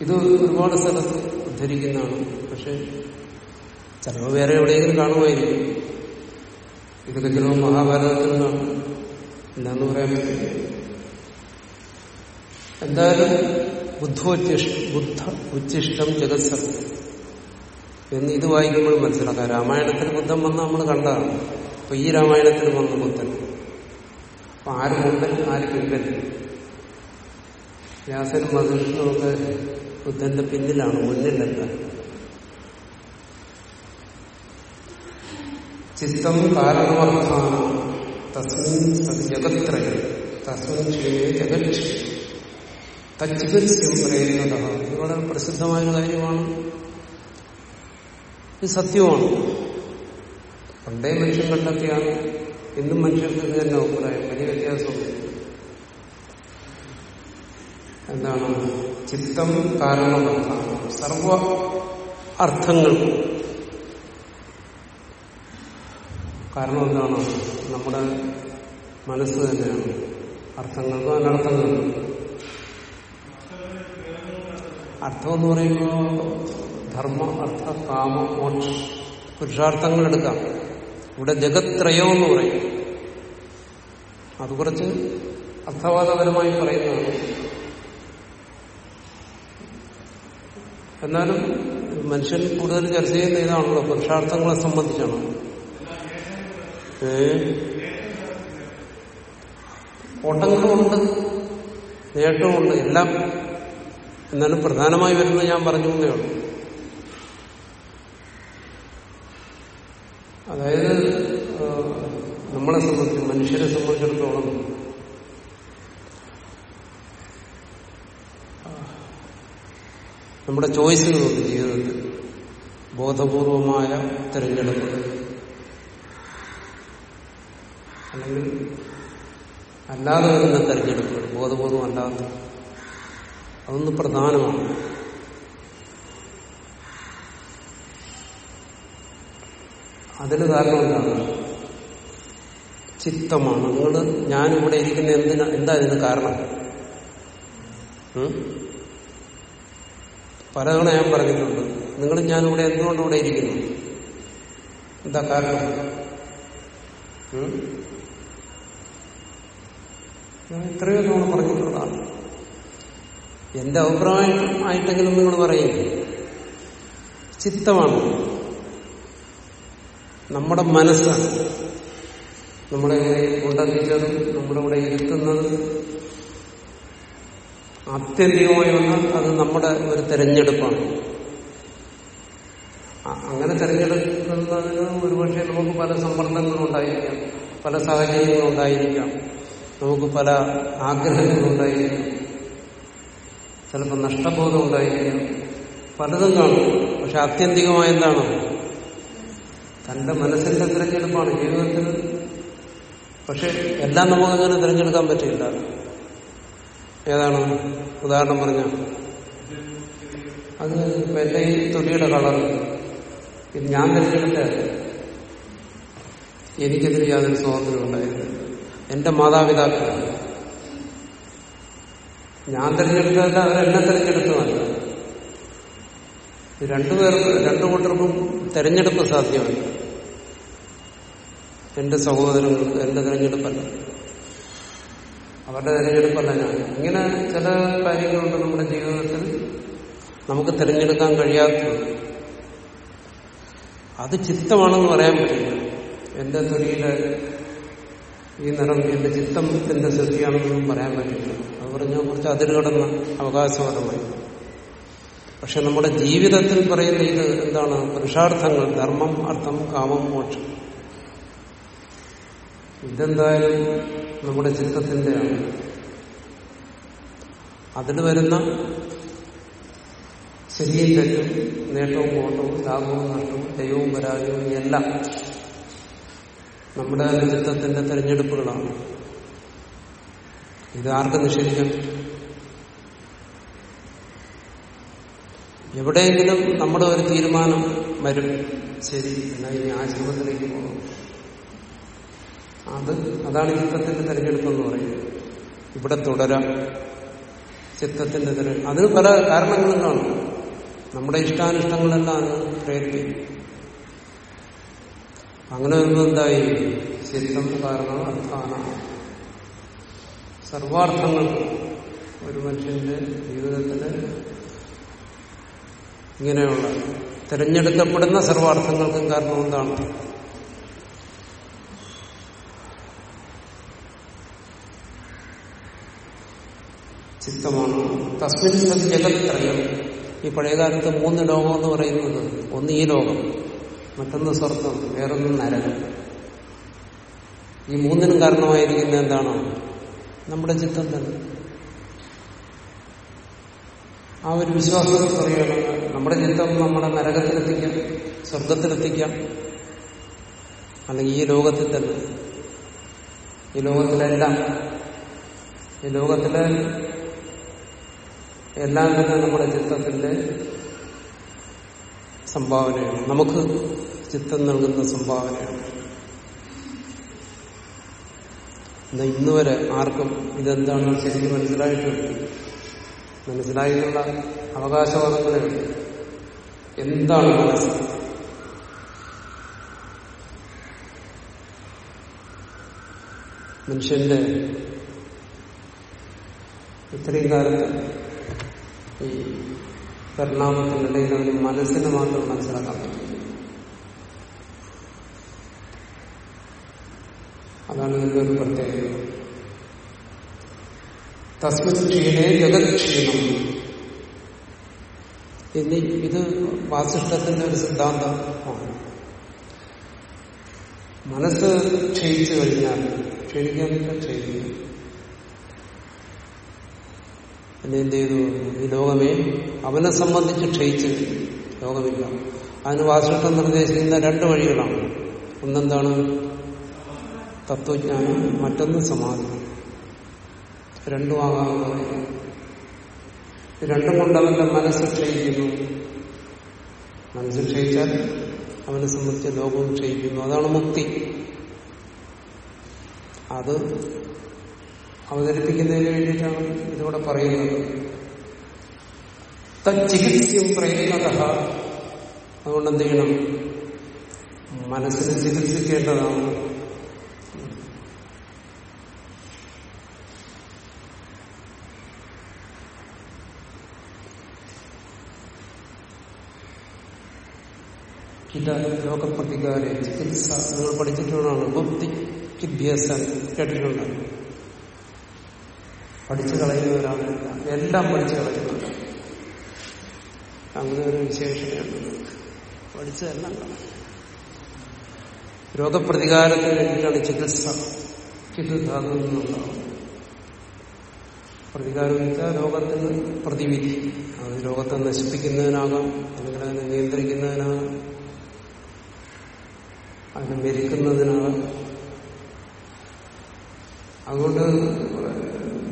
A: ഇത് ഒരുപാട് സ്ഥലത്ത് ഉദ്ധരിക്കുന്നതാണ്. പക്ഷെ ചിലപ്പോൾ വേറെ എവിടെയെങ്കിലും കാണുമായിരിക്കും. ഇതൊക്കെ ചിലപ്പോൾ മഹാഭാരതത്തിൽ നിന്നാണ്. എന്താന്ന് പറയാൻ പറ്റില്ല. എന്തായാലും ബുദ്ധ ഉച്ചിഷ്ടം ജഗത്സർവം എന്ന് ഇത് വായിക്കുമ്പോൾ മനസ്സിലാക്കാം. രാമായണത്തിൽ ബുദ്ധൻ വന്ന് നമ്മൾ കണ്ടതാണ്. അപ്പൊ ഈ രാമായണത്തിൽ വന്ന് ബുദ്ധൻ. അപ്പൊ ആര് മുമ്പൻ ആര് പിമ്പൻ വ്യാസനും ഒക്കെ ബുദ്ധന്റെ പിന്നിലാണ് മുന്നിലല്ല ചിത്തം കാരണമർത്ഥാന തസ്മിൻ ജഗത്രയം. തസ്മിൻ ക്ഷീണേ തച്ചികിത്സ്യം പ്രേരിത ഇത് വളരെ പ്രസിദ്ധമായ കാര്യമാണ്. ഇത് സത്യമാണ്. പണ്ടേ മനുഷ്യൻ കണ്ടെത്തിയാണ് എന്നും മനുഷ്യർക്ക് ഇത് തന്നെ അഭിപ്രായം. വലിയ വ്യത്യാസമുണ്ട് എന്താണ്? ചിത്തം കാരണമർത്ഥം സർവ അർത്ഥങ്ങൾക്കും കാരണം എന്താണ്? നമ്മുടെ മനസ്സ് തന്നെയാണ്. അർത്ഥങ്ങൾക്കും അനർത്ഥങ്ങൾക്കും അർത്ഥം എന്ന് പറയുമ്പോൾ ധർമ്മ അർത്ഥ കാമ മോക്ഷ പുരുഷാർത്ഥങ്ങൾ എടുക്കാം. ഇവിടെ ജഗത്രയോ എന്ന് പറയും. അത് കുറച്ച് അർത്ഥവാദപരമായി പറയുന്നതാണ്. എന്നാലും മനുഷ്യൻ കൂടുതൽ ചർച്ച ചെയ്യുന്ന ഇതാണല്ലോ പുരുഷാർത്ഥങ്ങളെ സംബന്ധിച്ചാണ്. ഓട്ടങ്ങളുമുണ്ട് നേട്ടവുമുണ്ട് എല്ലാം എന്നാലും പ്രധാനമായി വരുന്നത് ഞാൻ പറഞ്ഞു എന്നേ ഉള്ളൂ. അതായത് നമ്മളെ സംബന്ധിച്ച് മനുഷ്യരെ സംബന്ധിച്ചിടത്തോളം നമ്മുടെ ചോയ്സുകളുണ്ട് ജീവിതത്തിൽ ബോധപൂർവമായ തിരഞ്ഞെടുപ്പ് അല്ലെങ്കിൽ അല്ലാതെ വരുന്ന തെരഞ്ഞെടുപ്പുകൾ ബോധപൂർവം അല്ലാതെ അതൊന്ന് പ്രധാനമാണ്. അതിന് കാരണം എന്താണ്? ചിത്തമാണ്. നിങ്ങൾ ഞാനിവിടെ ഇരിക്കുന്ന എന്തിനാ എന്താ ഇതിന് കാരണം? പലതവണ ഞാൻ പറഞ്ഞിട്ടുണ്ട്. നിങ്ങൾ ഞാനിവിടെ എന്തുകൊണ്ട് ഇവിടെ ഇരിക്കുന്നു? എന്താ കാരണം? ഇത്രയോ തവണ പറഞ്ഞിട്ടുള്ളതാണ്. എന്റെ അഭിപ്രായം ആയിട്ടെങ്കിലും നിങ്ങൾ പറയും. ചിത്തമാണ്. നമ്മുടെ മനസ്സ് നമ്മളെ കൊണ്ടെത്തിച്ചതും നമ്മുടെ ഇവിടെ ഇരുത്തുന്നത് ആത്യന്തികമായി വന്നാൽ അത് നമ്മുടെ ഒരു തെരഞ്ഞെടുപ്പാണ്. അങ്ങനെ തെരഞ്ഞെടുക്കുന്നതിന് ഒരുപക്ഷെ നമുക്ക് പല സമ്മർദ്ദങ്ങളും ഉണ്ടായിരിക്കാം പല സാഹചര്യങ്ങളും ഉണ്ടായിരിക്കാം നമുക്ക് പല ആഗ്രഹങ്ങളും ഉണ്ടായിരിക്കാം. ചിലപ്പോൾ നഷ്ടബോധം ഉണ്ടായിരിക്കും. പലതും കാണും. പക്ഷെ ആത്യന്തികമായ എന്താണ് തന്റെ മനസ്സിന്റെ തിരഞ്ഞെടുപ്പാണ് ജീവിതത്തിൽ. പക്ഷെ എല്ലാം നമുക്കങ്ങനെ തിരഞ്ഞെടുക്കാൻ പറ്റില്ല ഏതാണ്? ഉദാഹരണം പറഞ്ഞ. അത് എന്റെ ഈ തൊലിയുടെ കളർ. ഇത് ഞാൻ തിരഞ്ഞെടുത്ത എനിക്കെതിരെ യാതൊരു സ്വാതന്ത്ര്യം ഉണ്ടായിരുന്നു എന്റെ മാതാപിതാക്കൾ ഞാൻ തിരഞ്ഞെടുത്തതല്ല അവരെന്നെ തിരഞ്ഞെടുത്തതല്ല. രണ്ടുപേർക്ക് രണ്ടു കൂട്ടർക്കും തെരഞ്ഞെടുപ്പ് സാധ്യമല്ല എന്റെ സഹോദരങ്ങൾക്ക് എന്റെ തിരഞ്ഞെടുപ്പല്ല. അവരുടെ തിരഞ്ഞെടുപ്പല്ല ഞാൻ. ഇങ്ങനെ ചില കാര്യങ്ങളുണ്ട് നമ്മുടെ ജീവിതത്തിൽ. നമുക്ക് തിരഞ്ഞെടുക്കാൻ കഴിയാത്തത് അത് ചിത്തമാണെന്ന് പറയാൻ പറ്റില്ല. എന്റെ തൊലിയിലെ ഈ നിറം എന്റെ ചിത്തത്തിന്റെ സൃഷ്ടിയാണെന്നൊന്നും പറയാൻ പറ്റില്ല. അത് പറഞ്ഞാൽ കുറച്ച് അതിരുകടന്ന അവകാശവാദമായി. പക്ഷെ നമ്മുടെ ജീവിതത്തിൽ പറയുന്ന ഇത് എന്താണ്? പുരുഷാർത്ഥങ്ങൾ ധർമ്മം അർത്ഥം കാമം മോക്ഷം. ഇതെന്തായാലും നമ്മുടെ ചിത്തത്തിന്റെയാണ്. അതിൽ വരുന്ന ശരിയും തെറ്റും നേട്ടവും കോട്ടവും ലാഭവും നഷ്ടവും ജയവും പരാജയവും എല്ലാം നമ്മുടെ ചിത്രത്തിന്റെ തെരഞ്ഞെടുപ്പുകളാണ്. ഇത് ആർക്ക് നിഷേധിക്കാൻ എവിടെയെങ്കിലും നമ്മുടെ ഒരു തീരുമാനം വരും. ശരി എന്നാ ഇനി ആശ്രമത്തിലേക്ക് പോകണം അത് അതാണ് ചിത്തത്തിന്റെ തെരഞ്ഞെടുപ്പ് എന്ന് പറയുന്നത്. ഇവിടെ തുടരാം. ചിത്തത്തിന്റെ തിര അതിന് പല കാരണങ്ങളും കാണും. നമ്മുടെ ഇഷ്ടാനിഷ്ടങ്ങളെല്ലാം അത് പ്രേരിപ്പിക്കും. അങ്ങനെ വരുമ്പോൾ എന്തായി? ചിത്തം കാരണം അർത്ഥാന സർവാർത്ഥങ്ങൾ ഒരു മനുഷ്യന്റെ ജീവിതത്തിൽ ഇങ്ങനെയുള്ള തിരഞ്ഞെടുക്കപ്പെടുന്ന സർവാർത്ഥങ്ങൾക്കും കാരണം എന്താണ്? ചിത്തമാണ്. തസ്മിൻ ജഗത്രയം. ഈ പഴയകാലത്ത് മൂന്ന് ലോകം എന്ന് പറയുന്നത് ഒന്ന് ഈ ലോകം മറ്റൊന്ന് സ്വർഗം വേറൊന്ന് നരകം. ഈ മൂന്നിനും കാരണമായിരിക്കുന്ന എന്താണ്? നമ്മുടെ ചിത്തം തന്നെ. ആ ഒരു വിശ്വാസം പറയുകയാണ് നമ്മുടെ ചിത്തം നമ്മുടെ നരകത്തിലെത്തിക്കാം സ്വർഗത്തിലെത്തിക്കാം അല്ലെങ്കിൽ ഈ ലോകത്തിൽ തന്നെ. ഈ ലോകത്തിലെല്ലാം ഈ ലോകത്തിലെ എല്ലാം തന്നെ നമ്മുടെ ചിത്തത്തിന്റെ സംഭാവനയാണ്. നമുക്ക് ചിത്തം നൽകുന്ന സംഭാവനയാണ്. എന്നാൽ ഇന്ന് വരെ ആർക്കും ഇതെന്താണെന്ന് ശരിക്കും മനസ്സിലായിട്ടുണ്ട് മനസ്സിലായിട്ടുള്ള അവകാശവാദങ്ങളെ എന്താണ് മനസ്സ്? മനുഷ്യന്റെ ഇത്രയും കാലത്ത് ഈ പരിണാമത്തിനിടയിൽ അവന് മനസ്സിനെ മാത്രം മനസ്സിലാക്കാൻ പറ്റും. അതാണ് ഇതിന്റെ ഒരു പ്രത്യേകത തസ്മക്ഷീണേ ജഗത്ക്ഷീണം ജഗത് ക്ഷീണം ഇനി ഇത് വാസിഷ്ടത്തിന്റെ ഒരു സിദ്ധാന്തമാണ് മനസ്സ് ക്ഷയിച്ചു കഴിഞ്ഞാൽ ക്ഷണിക്കാൻ ക്ഷയിക്കുന്നു പിന്നെ എന്ത് ചെയ്തു? ഈ ലോകമേ അവനെ സംബന്ധിച്ച് ക്ഷയിച്ചു ലോകമില്ല. അതിന് വാസിഷ്ടം നിർദ്ദേശിക്കുന്ന രണ്ട് വഴികളാണ്. ഒന്നെന്താണ്? തത്വജ്ഞാനം മറ്റൊന്ന് സമാധി. രണ്ടും ആകാമെന്ന് രണ്ടും കൊണ്ട് അവന്റെ മനസ്സ് ക്ഷയിക്കുന്നു. മനസ്സ് ക്ഷയിച്ചാൽ അവനെ സംബന്ധിച്ച് ലോകവും ക്ഷയിക്കുന്നു. അതാണ് മുക്തി. അത് അവതരിപ്പിക്കുന്നതിന് വേണ്ടിയിട്ടാണ് ഇതിലൂടെ പറയുന്നത്. തച്ചികിത്സ്യം പ്രയത്നത അതുകൊണ്ട് എന്ത് ചെയ്യണം? മനസ്സിനെ ചികിത്സിക്കേണ്ടതാണ്. കിത ലോകപ്രതികാരെ ചികിത്സ നിങ്ങൾ പഠിച്ചിട്ടുള്ളതാണ്. ബുദ്ധിഭ്യാസം കേട്ടിട്ടുണ്ട് പഠിച്ചു കളയുന്നവരാണ് എല്ലാം. പഠിച്ചു കളയുന്നുണ്ട് അങ്ങനെ ഒരു വിശേഷതയുണ്ട്. പഠിച്ചതെല്ലാം രോഗപ്രതികാരത്തിന് വേണ്ടിയിട്ടാണ് ചികിത്സ ഇത് ധാതു നിന്നുണ്ടാവും പ്രതികാരം വെച്ചാൽ രോഗത്തിന് പ്രതിവിധി. അത് രോഗത്തെ നശിപ്പിക്കുന്നതിനാകാം അല്ലെങ്കിൽ അതിനെ അതിനെ മെരിക്കുന്നതിനാകാം അതുകൊണ്ട്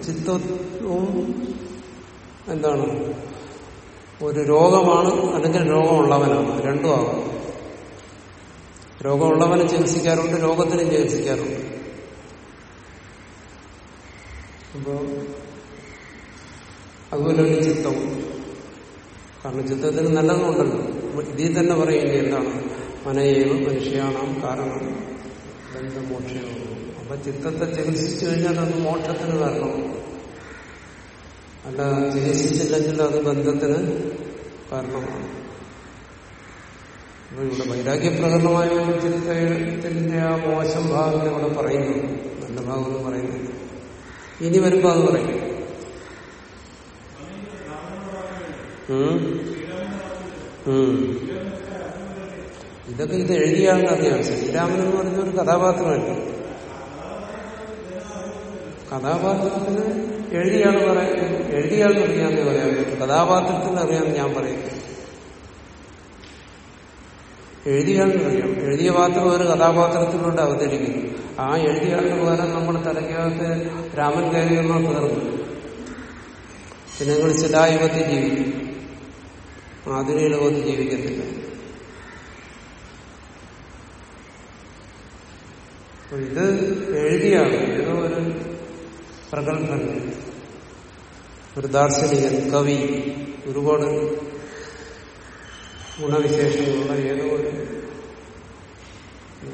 A: ചിത്തവും എന്താണ്? ഒരു രോഗമാണ് അല്ലെങ്കിൽ രോഗമുള്ളവനാണ്. രണ്ടും ആകാം. രോഗമുള്ളവനെ ചികിത്സിക്കാറുണ്ട് രോഗത്തിനും ചികിത്സിക്കാറുണ്ട്. അപ്പോ അതുപോലെ ഒരു ചിത്തവും. കാരണം ചിത്തത്തിന് നല്ലതുണ്ടല്ലോ ഇതിൽ തന്നെ പറയുന്നത് എന്താണ്? മനയേവ മനുഷ്യാണാം കാരണം. ബന്ധമോക്ഷമാണ് അപ്പൊ ചിത്തത്തെ ചികിത്സിച്ചു കഴിഞ്ഞാൽ അത് മോക്ഷത്തിന് കാരണമാണ് അല്ല ചികിത്സിച്ചില്ലെങ്കിൽ അത് ബന്ധത്തിന് കാരണമാണ്. അപ്പൊ ഇവിടെ വൈരാഗ്യപ്രകടമായ ചിത്തത്തിന്റെ ആ മോശം ഭാഗം ഇവിടെ പറയുന്നു. നല്ല ഭാഗം എന്ന് പറയുന്നില്ല. ഇനി വരുമ്പോ അത് പറയും. ഉം. ഉം. ഇതൊക്കെ ഇത് എഴുതിയാണെന്ന് അറിയാം ശ്രീരാമൻ എന്ന് പറഞ്ഞ ഒരു കഥാപാത്രമല്ല? കഥാപാത്രത്തിന് എഴുതിയാണ് പറയാം എഴുതിയാണെന്ന് അറിയാമെന്ന് പറയാൻ പറ്റും. കഥാപാത്രത്തിന് അറിയാമെന്ന് ഞാൻ പറയും. എഴുതിയാണെന്ന് അറിയാം. എഴുതിയ പാത്രം ഒരു കഥാപാത്രത്തിലൂടെ അവതരിക്കുന്നു ആ എഴുതിയാളിന് പകരം നമ്മൾ തലയ്ക്കകത്ത് രാമൻ കയറി പകർന്നു പിന്നെ നിങ്ങൾ ശിലായുഗത്തിൽ ജീവിക്കും. ആധുനിക ലോകത്ത് ജീവിക്കത്തില്ല. അപ്പൊ ഇത് എഴുതിയാണ്. ഏതോ ഒരു പ്രഗത്ഭൻ ഒരു ദാർശനികൻ കവി ഒരുപാട് ഗുണവിശേഷങ്ങളുള്ള ഏതോ ഒരു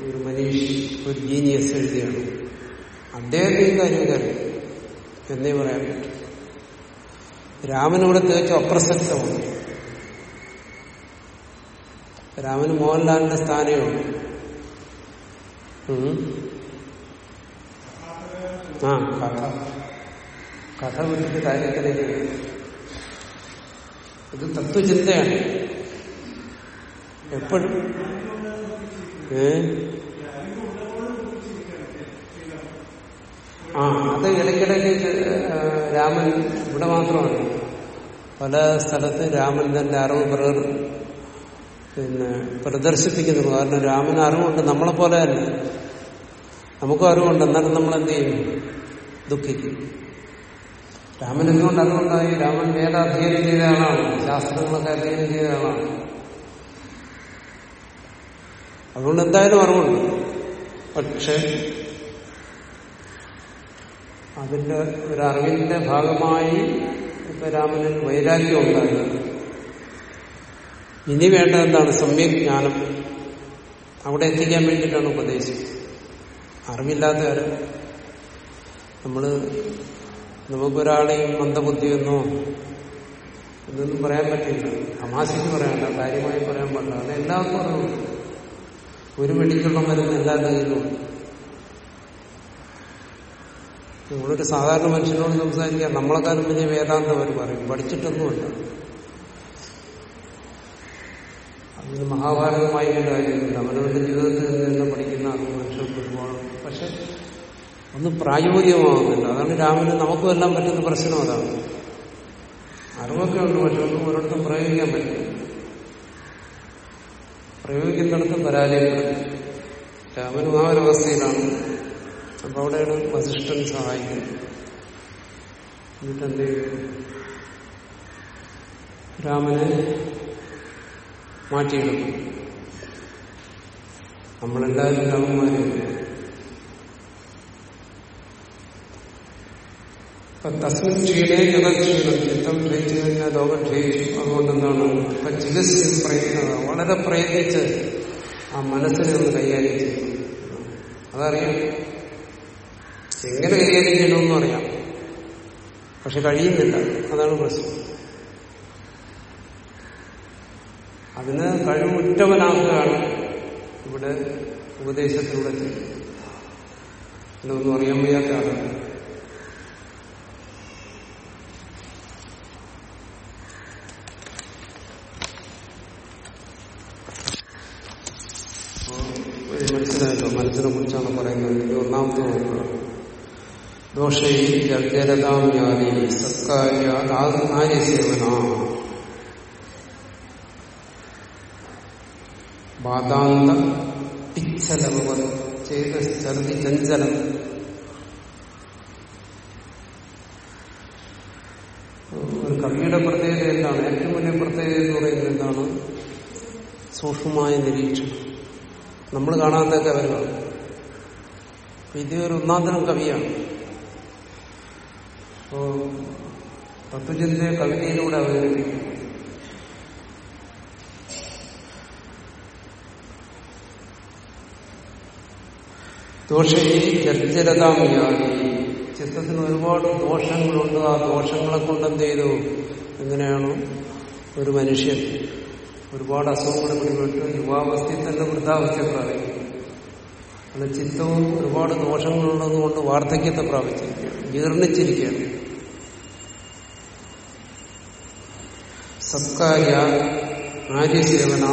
A: ഒരു മനീഷി ഒരു ജീനിയസ് എഴുതിയാണ്. അദ്ദേഹം ഈ കാര്യം കാര്യം എന്നേ പറയാൻ പറ്റും. രാമനിവിടെ തികച്ചും അപ്രസക്തമാണ്. രാമന് മോഹൻലാലിന്റെ സ്ഥാനമാണ്. ആ. കഥ കഥ വിട്ടിട്ട് കാര്യത്തിലേക്ക്. ഇത് തത്വചിന്തയാണ്. എപ്പോഴും. ഏ? ആ അത് ഇടയ്ക്കിടയ്ക്ക് രാമൻ ഇവിടെ മാത്രമാണ്. പല സ്ഥലത്ത് രാമൻ തന്റെ അറിവ് പ്രകർ പിന്നെ പ്രദർശിപ്പിക്കുന്നു കാരണം രാമന് അറിവുണ്ട് നമ്മളെ പോലെ തന്നെ നമുക്കും അറിവുണ്ട് എന്നാലും നമ്മൾ എന്ത് ചെയ്യും? ദുഃഖിക്കും. രാമൻ എന്തുകൊണ്ട് അറിവുണ്ടായി? രാമൻ വേദ അധ്യയനം ചെയ്ത ആളാണ്. ശാസ്ത്രങ്ങളൊക്കെ അധ്യയനം ചെയ്ത ആളാണ്. അതുകൊണ്ട് എന്തായാലും അറിവുണ്ട്. പക്ഷെ അതിന്റെ ഒരു അറിവിന്റെ ഭാഗമായി ഇപ്പൊ രാമന് വൈരാഗ്യം ഉണ്ടായി ഇനി വേണ്ട എന്താണ്? സമ്യക് ജ്ഞാനം. അവിടെ എത്തിക്കാൻ വേണ്ടിയിട്ടാണ് ഉപദേശം. അറിവില്ലാത്തവര് നമ്മൾ നമുക്കൊരാളെയും മന്ദബുദ്ധിയെന്നോ എന്നൊന്നും പറയാൻ പറ്റില്ല. തമാശയ്ക്ക് പറയാനുള്ള കാര്യമായി പറയാൻ പാടില്ല. അത് എല്ലാവർക്കും അറിവുണ്ട് ഒരു വെടിക്കുള്ള മരുന്ന് എല്ലാവരുടെ കയ്യിലുണ്ട് നമ്മളൊരു സാധാരണ മനുഷ്യനോട് സംസാരിക്കുക നമ്മളെക്കാളും വലിയ വേദാന്തം അവർ പറയും. പഠിച്ചിട്ടൊന്നുമില്ല. അതിന് മഹാഭാരതമായി ഒരു കാര്യമില്ല. അവരവരുടെ ജീവിതത്തിൽ നിന്ന് പഠിക്കുന്ന മനുഷ്യർക്ക് ഒരുപാട് പക്ഷെ ഒന്ന് പ്രായോഗികമാകുന്നില്ല അതാണ് രാമന് നമുക്കും എല്ലാം പറ്റുന്ന പ്രശ്നം അതാണ്. അറിവൊക്കെ ഉണ്ട് പക്ഷെ ഒന്നും ഒരിടത്തും പ്രയോഗിക്കാൻ പറ്റില്ല. പ്രയോഗിക്കുന്നിടത്ത് പരാജയപ്പെടും. രാമനും ആ ഒരവസ്ഥയിലാണ് അപ്പൊ അവിടെയാണ് വസിഷ്ഠൻ സഹായിക്കുന്നത്. എന്നിട്ടെന്ത് രാമനെ മാറ്റിയെടുക്കും. നമ്മളെല്ലാവരും രാമന്മാരും അപ്പൊ തസ്മിൻ ക്ഷീണേ ജഗക്ഷീണം ചിത്തം ക്ഷയിച്ചു കഴിഞ്ഞാൽ ലോകം ക്ഷയിച്ചു അതുകൊണ്ട് എന്താണ് ഇപ്പൊ വളരെ പ്രയത്നിച്ച് ആ മനസ്സിനെ ഒന്ന് കൈകാര്യം ചെയ്യണം. അതറിയാം. എങ്ങനെ കൈകാര്യം ചെയ്യണമെന്നും അറിയാം പക്ഷെ കഴിയുന്നില്ല. അതാണ് പ്രശ്നം. അതിന് കഴിവുറ്റവനാക്കുകയാണ് ഇവിടെ ഉപദേശത്തിലൂടെ ചെയ്യുന്നത്. ഇതൊന്നും അറിയാൻ വയ്യാത്ത ആളാണ്. മനസ്സിലായല്ലോ മനസ്സിനെ കുറിച്ചാണ് പറയുന്നത്. ഇത് ഒന്നാമത്തെ നോക്കുക ദോഷൈ ജർജരതാം യാതി സത്കാര്യ ആര്യസേവന ബാധാന്ത പിച്ഛലവ ചെയ്ത ചർദി ചഞ്ചലം. ഒരു കവിയുടെ പ്രത്യേകത എന്താണ്? ഏറ്റവും വലിയ പ്രത്യേകത എന്ന് പറയുന്നത് എന്താണ്? സൂക്ഷ്മമായ നിരീക്ഷണം. നമ്മൾ കാണാത്തൊക്കെ അവർ ഇത് ഒരു ഒന്നാന്തരം കവിയാണ്. അപ്പോ തത്വചിന്തയെ കവിതയിലൂടെ അവതരിപ്പിക്കും ദോഷയെ ജർജരതാം യാതി ചിത്രത്തിന് ഒരുപാട് ദോഷങ്ങളുണ്ട്. ആ ദോഷങ്ങളെ കൊണ്ട് എന്ത് ചെയ്തു? എങ്ങനെയാണ് ഒരു മനുഷ്യൻ ഒരുപാട് അസുഖങ്ങൾ പിടിപെട്ട്. യുവാവസ്ഥയിൽ തന്നെ വൃദ്ധാവസ്ഥയെ പ്രാപിക്കും അത് ചിത്തവും ഒരുപാട് ദോഷങ്ങളുള്ളതുകൊണ്ട് വാർദ്ധക്യത്തെ പ്രാപിച്ചിരിക്കുകയാണ്. ജീർണിച്ചിരിക്കുകയാണ്. സത്കാര്യ ആര്യസേവന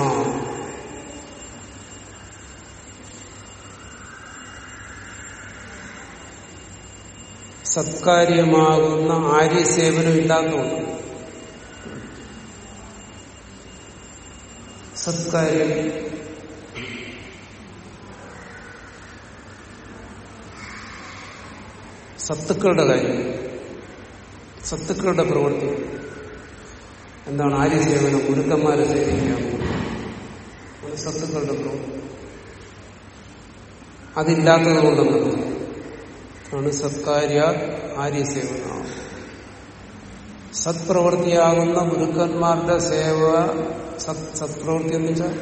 A: സത്കാര്യമാകുന്ന ആര്യസേവനം ഇല്ലാത്തതുകൊണ്ട് സത്കാര്യം. സത്തുക്കളുടെ കാര്യം. സത്തുക്കളുടെ പ്രവൃത്തി. എന്താണ് ആര്യസേവനം? ഗുരുക്കന്മാരെ സേവിക്കാം അത് സത്തുക്കളുടെ പ്രവൃത്തി. അതില്ലാത്തത് കൊണ്ടെന്നത് ആണ് സത്കാര്യ ആര്യസേവന. സത്പ്രവൃത്തിയാകുന്ന ഗുരുക്കന്മാരുടെ സേവ സത് സത്പ്രവൃത്തി എന്ന് വെച്ചാൽ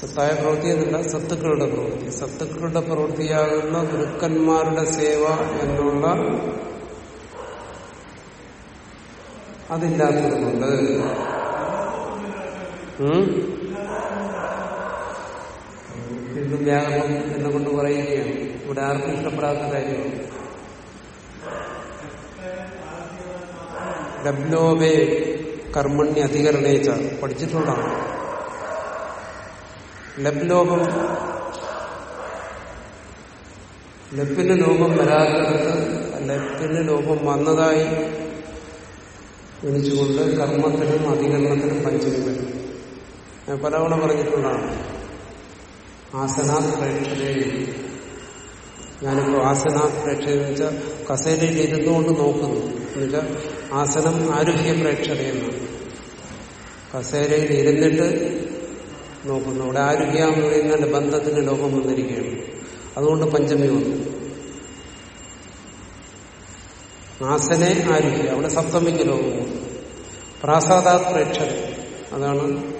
A: സത്തായ പ്രവൃത്തി എന്നല്ല സത്തുക്കളുടെ പ്രവൃത്തി. സത്തുക്കളുടെ പ്രവൃത്തിയാകുന്ന ഗുരുക്കന്മാരുടെ സേവ എന്നുള്ള അതില്ലാത്തതുകൊണ്ട്? വീണ്ടും വ്യാകരണം എന്നെ കൊണ്ട് പറയുകയാണ്. ഇവിടെ ആർക്കും ഇഷ്ടപ്പെടാത്ത കാര്യമാണ്. ലബ്ലോബേ കർമ്മണ്യ അധികരണേച്ച പഠിച്ചിട്ടുള്ളതാണ്. ലബ്ലോപം ലപ്പിന് ലോപം വരാത്തത് ലപ്പിന് ലോപം വന്നതായി വിളിച്ചുകൊണ്ട് കർമ്മത്തിനും അധികരണത്തിനും പഞ്ചമി വരും ഞാൻ പലവണ പറഞ്ഞിട്ടുള്ളതാണ്. ആസനാ പ്രേക്ഷകയും ഞാനിപ്പോ ആസനാ പ്രേക്ഷത എന്ന് വെച്ചാൽ കസേരയിൽ ഇരുന്നുകൊണ്ട് നോക്കുന്നു. എന്നുവെച്ചാൽ ആസനം ആരോഗ്യ പ്രേക്ഷതയെന്നാണ് കസേരയിൽ ഇരുന്നിട്ട് നോക്കുന്നു. അവിടെ ആരോഗ്യ എന്ന് പറയുന്നതിന്റെ ബന്ധത്തിന് ലോകം വന്നിരിക്കുകയാണ്. അതുകൊണ്ട് പഞ്ചമി വന്നു. ആസനെ ആരോഗ്യ അവിടെ സപ്തമിക്ക് ലോകം വന്നു. പ്രാസാദാ പ്രേക്ഷത. അതാണ്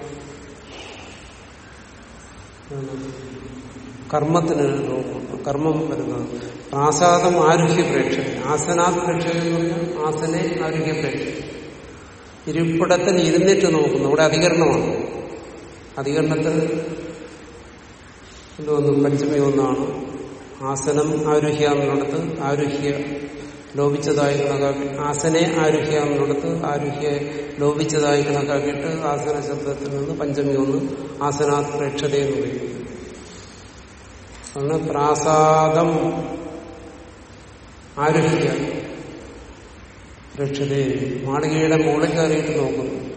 A: കർമ്മത്തിന് ലോകം. കർമ്മം വരുന്നത്. പ്രാസാദം ആരോഗ്യ പ്രേക്ഷകൻ ആസനാ പ്രേക്ഷകൻ എന്ന് പറഞ്ഞാൽ ആസനെ ആരോഗ്യ പ്രേക്ഷകൻ ഇരിപ്പിടത്തിൽ ഇരുന്നിട്ട് നോക്കുന്നു. അവിടെ അധികരണമാണ്. അധികരണത്തിൽ എന്തോന്നു പഞ്ചമി ഒന്നാണ്. ആസനം ആരുഹ്യ ആരുഹ്യ ലോപിച്ചതായി കണക്കാക്കി ആസനെ ആരുഹ്യ ആരുഹ്യ ലോപിച്ചതായി കണക്കാക്കിയിട്ട് ആസന ശബ്ദത്തിൽ നിന്ന് പഞ്ചമി ഒന്ന് ആസനാ പ്രേക്ഷതയെന്ന് പറയുന്നു പ്രാസാദം ആരുഹ്യ പ്രേക്ഷതയെ മാളികയുടെ മുകളിൽ കയറിയിട്ട് നോക്കുന്നു.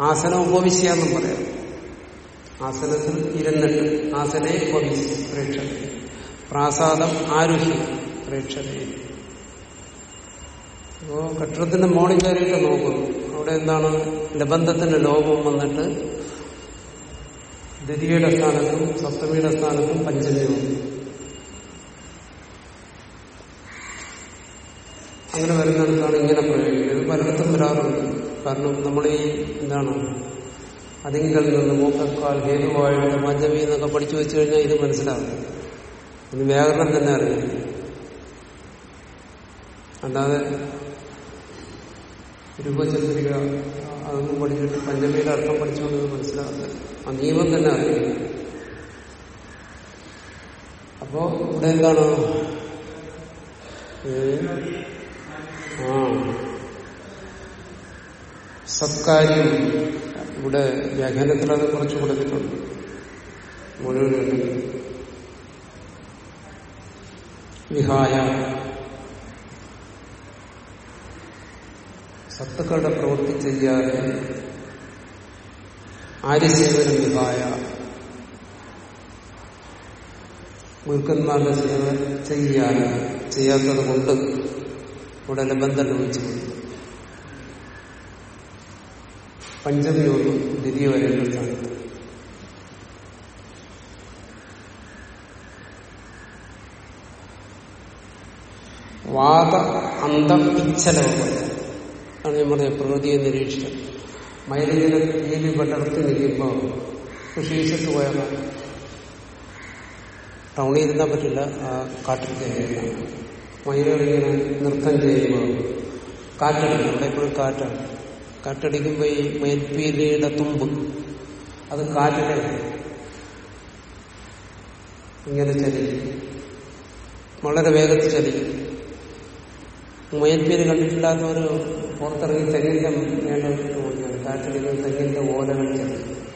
A: ആസനം ഉപവിശ്യാന്നും പറയാം. ആസനത്തിൽ ഇരുന്നിട്ട് ആസനെ ഉപവിശ് പ്രേക്ഷത പ്രാസാദം ആരുഹ്യ പ്രേക്ഷത അപ്പോ കെട്ടിടത്തിന്റെ മോളിൽ കയറിയിട്ട് നോക്കുന്നു. അവിടെ എന്താണ്? നിബന്ധത്തിന്റെ ലോകവും വന്നിട്ട് ദ്വിതീയയുടെ സ്ഥാനത്തും സപ്തമിയുടെ സ്ഥാനത്തും പഞ്ചമിയും അങ്ങനെ വരുന്നിടത്താണ് ഇങ്ങനെ പ്രയോഗിക്കുന്നത് പലയിടത്തും വരാറുണ്ട്. കാരണം നമ്മൾ ഈ എന്താണ് അതിങ്കിൽ നിന്ന് മൂക്കക്കാൽ ഹേതുവായിട്ട് മജമി എന്നൊക്കെ പഠിച്ചു വെച്ചു കഴിഞ്ഞാൽ ഇത് മനസ്സിലാകും. ഇത് വ്യാകരണം തന്നെ അറിയാം. അല്ലാതെ രൂപചന്ദ്രിക അതൊന്നും പഠിച്ചിട്ട് പഞ്ചമിയുടെ അർത്ഥം പഠിച്ചുകൊണ്ട് മനസ്സിലാകുന്നത് ആ നിയമം തന്നെ അറിയാം. അപ്പോ ഇവിടെ എന്താണ് ഏ, ആ സത്കാര്യം ഇവിടെ വ്യാഖ്യാനത്തിൽ അത് കുറച്ച് കൊടുത്തിട്ടുണ്ട്. മുഴുവൻ വിഹായ. സത്തുക്കളുടെ പ്രവൃത്തി ചെയ്യാതെ ആര്യസേവനം വിഹായ. ഗുരുക്കന്മാരുടെ സേവ ചെയ്യാൻ ചെയ്യാത്തത് കൊണ്ട് ഇവിടെ നിബന്ധന ലഭിച്ചു പഞ്ചമി ഒന്ന് ദ്വിതീയ വരേണ്ട സ്ഥാനത്ത് വാത അന്തം ഇച്ഛലവും ആണ് ഞാൻ പറഞ്ഞത് പ്രകൃതിയെ നിരീക്ഷിച്ചത്. മയിലിങ്ങനെ തീയിൽ പടർത്തി നിൽക്കുമ്പോൾ കൃഷിയിട്ട് പോയാൽ ടൗണിൽ ഇരുന്നാൽ പറ്റില്ല ആ കാട്ടിൽ കയറിയില്ല. മയിലുകളിങ്ങനെ നൃത്തം ചെയ്യുമ്പോൾ കാറ്റാണ് അവിടെ എപ്പോഴും കാറ്റാണ്. കാറ്റടിക്കുമ്പോൾ ഈ മേൽപ്പീലയുടെ തുമ്പ്. അത് കാറ്റിലെ ഇങ്ങനെ ചലിക്കും. വളരെ വേഗത്തിൽ ചലിക്കും. മയിൽപ്പീര് കണ്ടിട്ടില്ലാത്തവർ പുറത്തിറങ്ങി തെങ്ങിന്റെ മേലെ കാറ്റടിക്കുന്ന തെങ്ങിന്റെ ഓലകൾ ചലിക്കും.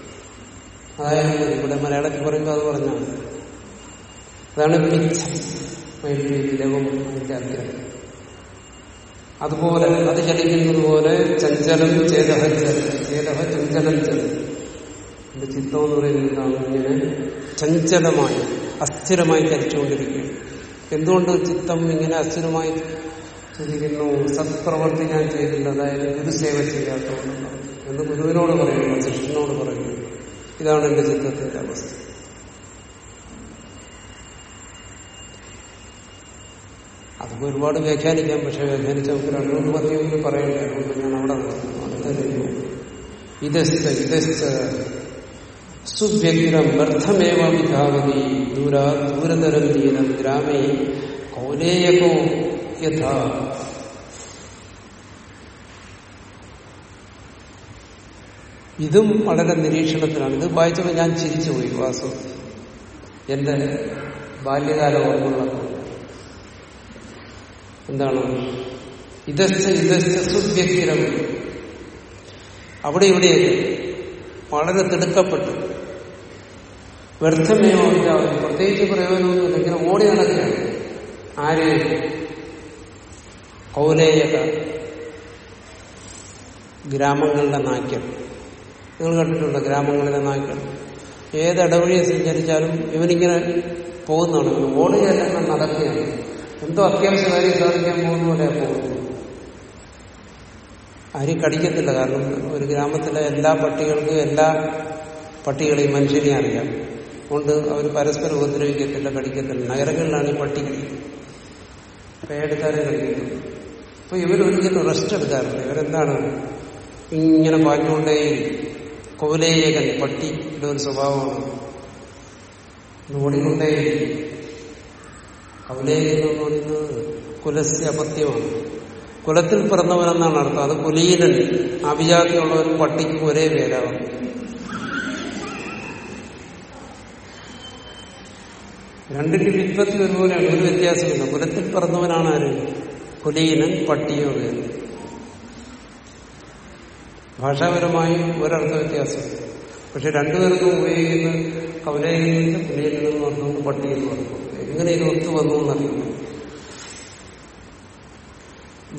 A: അതായത് ഇവിടെ മലയാളത്തിൽ പറയുമ്പോൾ അത് പറഞ്ഞാണ്. അതാണ് പിച്ച മയിൽപ്പീര് ലവം അതിന്റെ അഗ്രഹം അതുപോലെ അത് ചലിക്കുന്നത് പോലെ ചഞ്ചലം ചേതഹ ചേതഹ ചഞ്ചലം. ചലം എന്റെ ചിത്തം എന്ന് പറയുന്നതാണ് ഇങ്ങനെ ചഞ്ചലമായി അസ്ഥിരമായി ചലിച്ചുകൊണ്ടിരിക്കുകയാണ് എന്തുകൊണ്ട് ചിത്തം ഇങ്ങനെ അസ്ഥിരമായി ചലിക്കുന്നു? സത്പ്രവർത്തി ഞാൻ ചെയ്തില്ല. അതായത് ഗുരുസേവ ചെയ്യാത്തതുകൊണ്ടാണ്. എന്ന് ഗുരുവിനോട് പറയുന്നു ശിഷ്യനോട് പറയുന്നു. ഇതാണ് എന്റെ ചിത്രത്തിന്റെ അവസ്ഥ. നമുക്ക് ഒരുപാട് വ്യാഖ്യാനിക്കാം പക്ഷെ വ്യാഖ്യാനിച്ച നമുക്ക് രണ്ടു മൂന്ന് പദ്യം പറയണ്ടേ അതുകൊണ്ട് ഞാൻ അവിടെ നിർത്തുന്നു. അടുത്ത കാര്യം. ഇതശ്ച ഇതശ്ച സുവ്യഗ്രം വ്യർത്ഥമേവ വിധാവതി. ദൂരാ ദൂരതരം ദീനം ഗ്രാമേ. കൗലേയകോ യഥാ. ഇതും വളരെ നിരീക്ഷണത്തിലാണ്. ഇത് വായിച്ചപ്പോൾ ഞാൻ ചിരിച്ചുപോയി വാസു എന്റെ ബാല്യകാല ഓർമ്മകളൊക്കെ. എന്താണ്? ഇതസ്ഥ ഇതസ്ഥ സുവ്യക്തിരം അവിടെ ഇവിടെ വളരെ തിടുക്കപ്പെട്ടു. വ്യർത്ഥമേയോ ഇല്ല പ്രത്യേകിച്ച് പ്രയോജനമൊന്നുമില്ല ഇങ്ങനെ ഓടി നടക്കുകയാണ് ആരെയും കൗലേയത ഗ്രാമങ്ങളുടെ നായ്ക്കൾ. നിങ്ങൾ കണ്ടിട്ടുണ്ട് ഗ്രാമങ്ങളിലെ നായ്ക്കൾ? ഏത് ഇടവഴിയെ സഞ്ചരിച്ചാലും ഇവനിങ്ങനെ പോകുന്നതാണ്. ഓടുകയല്ല നടക്കുകയാണ്. എന്തോ അത്യാവശ്യ കാര്യം സാധിക്കാൻ പോകുന്ന പോലെ പോകുന്നു ആരും കടിക്കത്തില്ല. കാരണം ഒരു ഗ്രാമത്തിലെ എല്ലാ പട്ടികൾക്കും എല്ലാ പട്ടികളെയും മനുഷ്യനെ അറിയാം. അതുകൊണ്ട് അവർ പരസ്പരം ഉപദ്രവിക്കത്തില്ല കടിക്കത്തില്ല. നഗരങ്ങളിലാണ് ഈ പട്ടി പേടുകാരെ കടിക്കുന്നത് അപ്പൊ ഇവരൊരിക്കലും റെസ്റ്റ് എടുക്കാറില്ല. ഇവരെന്താണ്? ഇങ്ങനെ പാഞ്ഞുകൊണ്ടേ കോലേയകൻ പട്ടിയുടെ ഒരു സ്വഭാവമാണ്. ഓടിക്കൊണ്ടേ കൗലേയകൻ എന്ന് പറയുന്നത് കുലസ്യ അപത്യമാണ്. കുലത്തിൽ പിറന്നവനെന്നാണ് അർത്ഥം. അത് കുലീനൻ അഭിജാതിയുള്ളവരും പട്ടിക്ക് ഒരേ പേരാണ്. രണ്ടിന്റെ വിത്പത്തി ഒരുപോലെയാണ്. ഒരു വ്യത്യാസമില്ല. കുലത്തിൽ പിറന്നവനാണ് ആര്? കുലീനൻ പട്ടിയോ പേര് ഭാഷാപരമായി ഒരർത്ഥ വ്യത്യാസം പക്ഷെ രണ്ടുപേർക്കും ഉപയോഗിക്കുന്ന കവലയിൽ കുലീനൻ എന്ന് പറഞ്ഞു പട്ടി എന്ന് പറഞ്ഞു എങ്ങനെ ഇത് ഒത്തു വന്നു എന്നറിയില്ല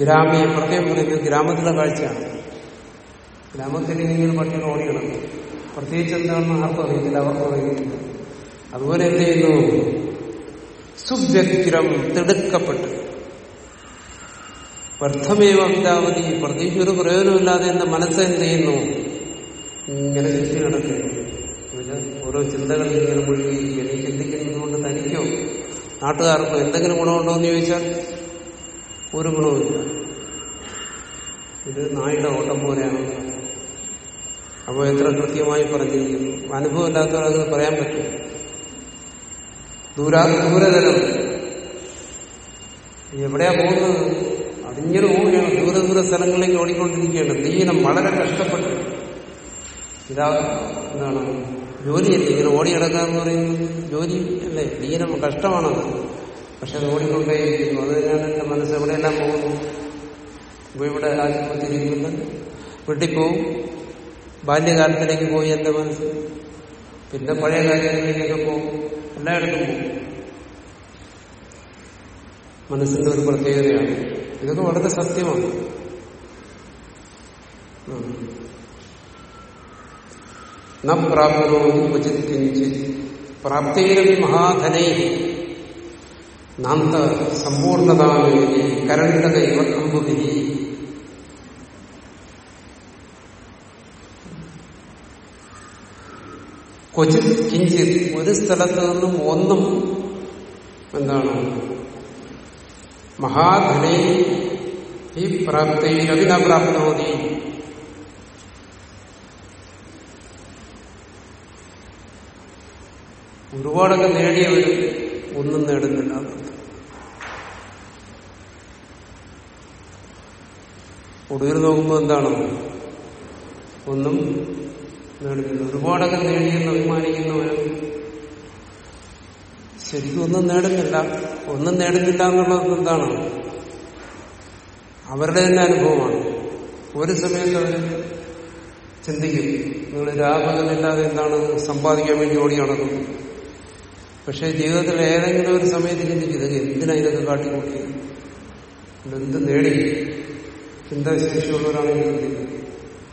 A: ഗ്രാമീയ പ്രത്യേകം പറയുന്നത് ഗ്രാമത്തിലെ കാഴ്ചയാണ്. ഗ്രാമത്തിൽ ഇങ്ങനെ പട്ടികൾ ഓടിക്കണം പ്രത്യേകിച്ച് എന്താണെന്ന് ആർക്കും അറിയത്തില്ല അവർക്കും അറിയത്തില്ല. അതുപോലെ എന്ത് ചെയ്യുന്നു സുവ്യക്തിരം തിടുക്കപ്പെട്ട്. വ്യർത്ഥമേവ അമിതാവധി പ്രത്യേകിച്ച് ഒരു പ്രയോജനമില്ലാതെ എന്റെ മനസ്സ് എന്ത് ചെയ്യുന്നു? ഇങ്ങനെ ചുറ്റി ഇത് ഓരോ ചിന്തകളിൽ ഇങ്ങനെ മുഴുകി എനിക്ക് ചിന്തിക്കുന്നത് കൊണ്ട് തനിക്കോ നാട്ടുകാർക്കോ എന്തെങ്കിലും ഗുണമുണ്ടോ എന്ന് ചോദിച്ചാൽ ഒരു ഗുണവുമില്ല. ഇത് നായുടെ ഓട്ടം പോലെയാണ്. അപ്പോൾ എത്ര കൃത്യമായി പറഞ്ഞിരിക്കുന്നു? അനുഭവമില്ലാത്തവരത് പറയാൻ പറ്റും. ദൂരാ ദൂരതരം. എവിടെയാ പോകുന്നത്? അതിങ്ങനെ പോവുകയാണ് ദൂര ദൂര സ്ഥലങ്ങളിലേക്ക് ഓടിക്കൊണ്ടിരിക്കുകയാണ്. ദീനം വളരെ കഷ്ടപ്പെട്ടു. ഇതാ എന്താണ് ജോലിയല്ലേ ഇങ്ങനെ ഓടി എന്ന് പറയുന്നത് ജോലി അല്ലേ? ദീനം കഷ്ടമാണത്. പക്ഷെ അത് ഓടിക്കൊണ്ടേയിരിക്കുന്നു അത് തന്നെയാണ് എന്റെ മനസ്സ് എവിടെയെല്ലാം പോകുന്നു? ഇപ്പൊ ഇവിടെ ആശുപത്രിയിരിക്കുന്നു വീട്ടിൽ പോവും ബാല്യകാലത്തിലേക്ക് പോയി എന്റെ മനസ്സ്. പിന്നെ പഴയ കാര്യങ്ങളിലേക്കൊക്കെ പോകും എല്ലായിടത്തും പോകും മനസ്സിന്റെ ഒരു പ്രത്യേകതയാണ്. ഇതൊക്കെ വളരെ സത്യമാണ്. ന പ്രാപ്തോ ക്വചിത് കിഞ്ചിത് പ്രാപ്തിയിലും മഹാധനൈ നാന്ത സമ്പൂർണതാമേരി കരണ്ടകൈവ അമ്പുവിധി ക്വചിത് കിഞ്ചിത് ഒരു സ്ഥലത്ത് നിന്നും ഒന്നും എന്താണ്? മഹാധനൈ ഈ പ്രാപ്തിയിലവിന പ്രാപ്തോതി ഒരുപാടൊക്കെ നേടിയവരും ഒന്നും നേടുന്നില്ല. ഒടുവിൽ നോക്കുമ്പോൾ എന്താണ്? ഒന്നും നേടുന്നില്ല. ഒരുപാടൊക്കെ നേടിയെന്ന് അഭിമാനിക്കുന്നവരും ശരിക്കും ഒന്നും നേടുന്നില്ല. ഒന്നും നേടുന്നില്ല എന്നുള്ളത് എന്താണ്? അവരുടെ തന്നെ അനുഭവമാണ്. ഒരു സമയത്ത് അവർ ചിന്തിക്കും നിങ്ങൾ രാപകലില്ലാതെ എന്താണ്? സമ്പാദിക്കാൻ വേണ്ടി ഓടി നടക്കുന്നു പക്ഷെ ജീവിതത്തിൽ ഏതെങ്കിലും ഒരു സമയത്ത് ചിന്തിക്കുന്നത് എന്തിനായിരുന്നു കാട്ടിക്കൂട്ടിയത് എന്ത് നേടി? ചിന്താശേഷിയുള്ളവരാണെങ്കിൽ ചിന്തിക്കുന്നത്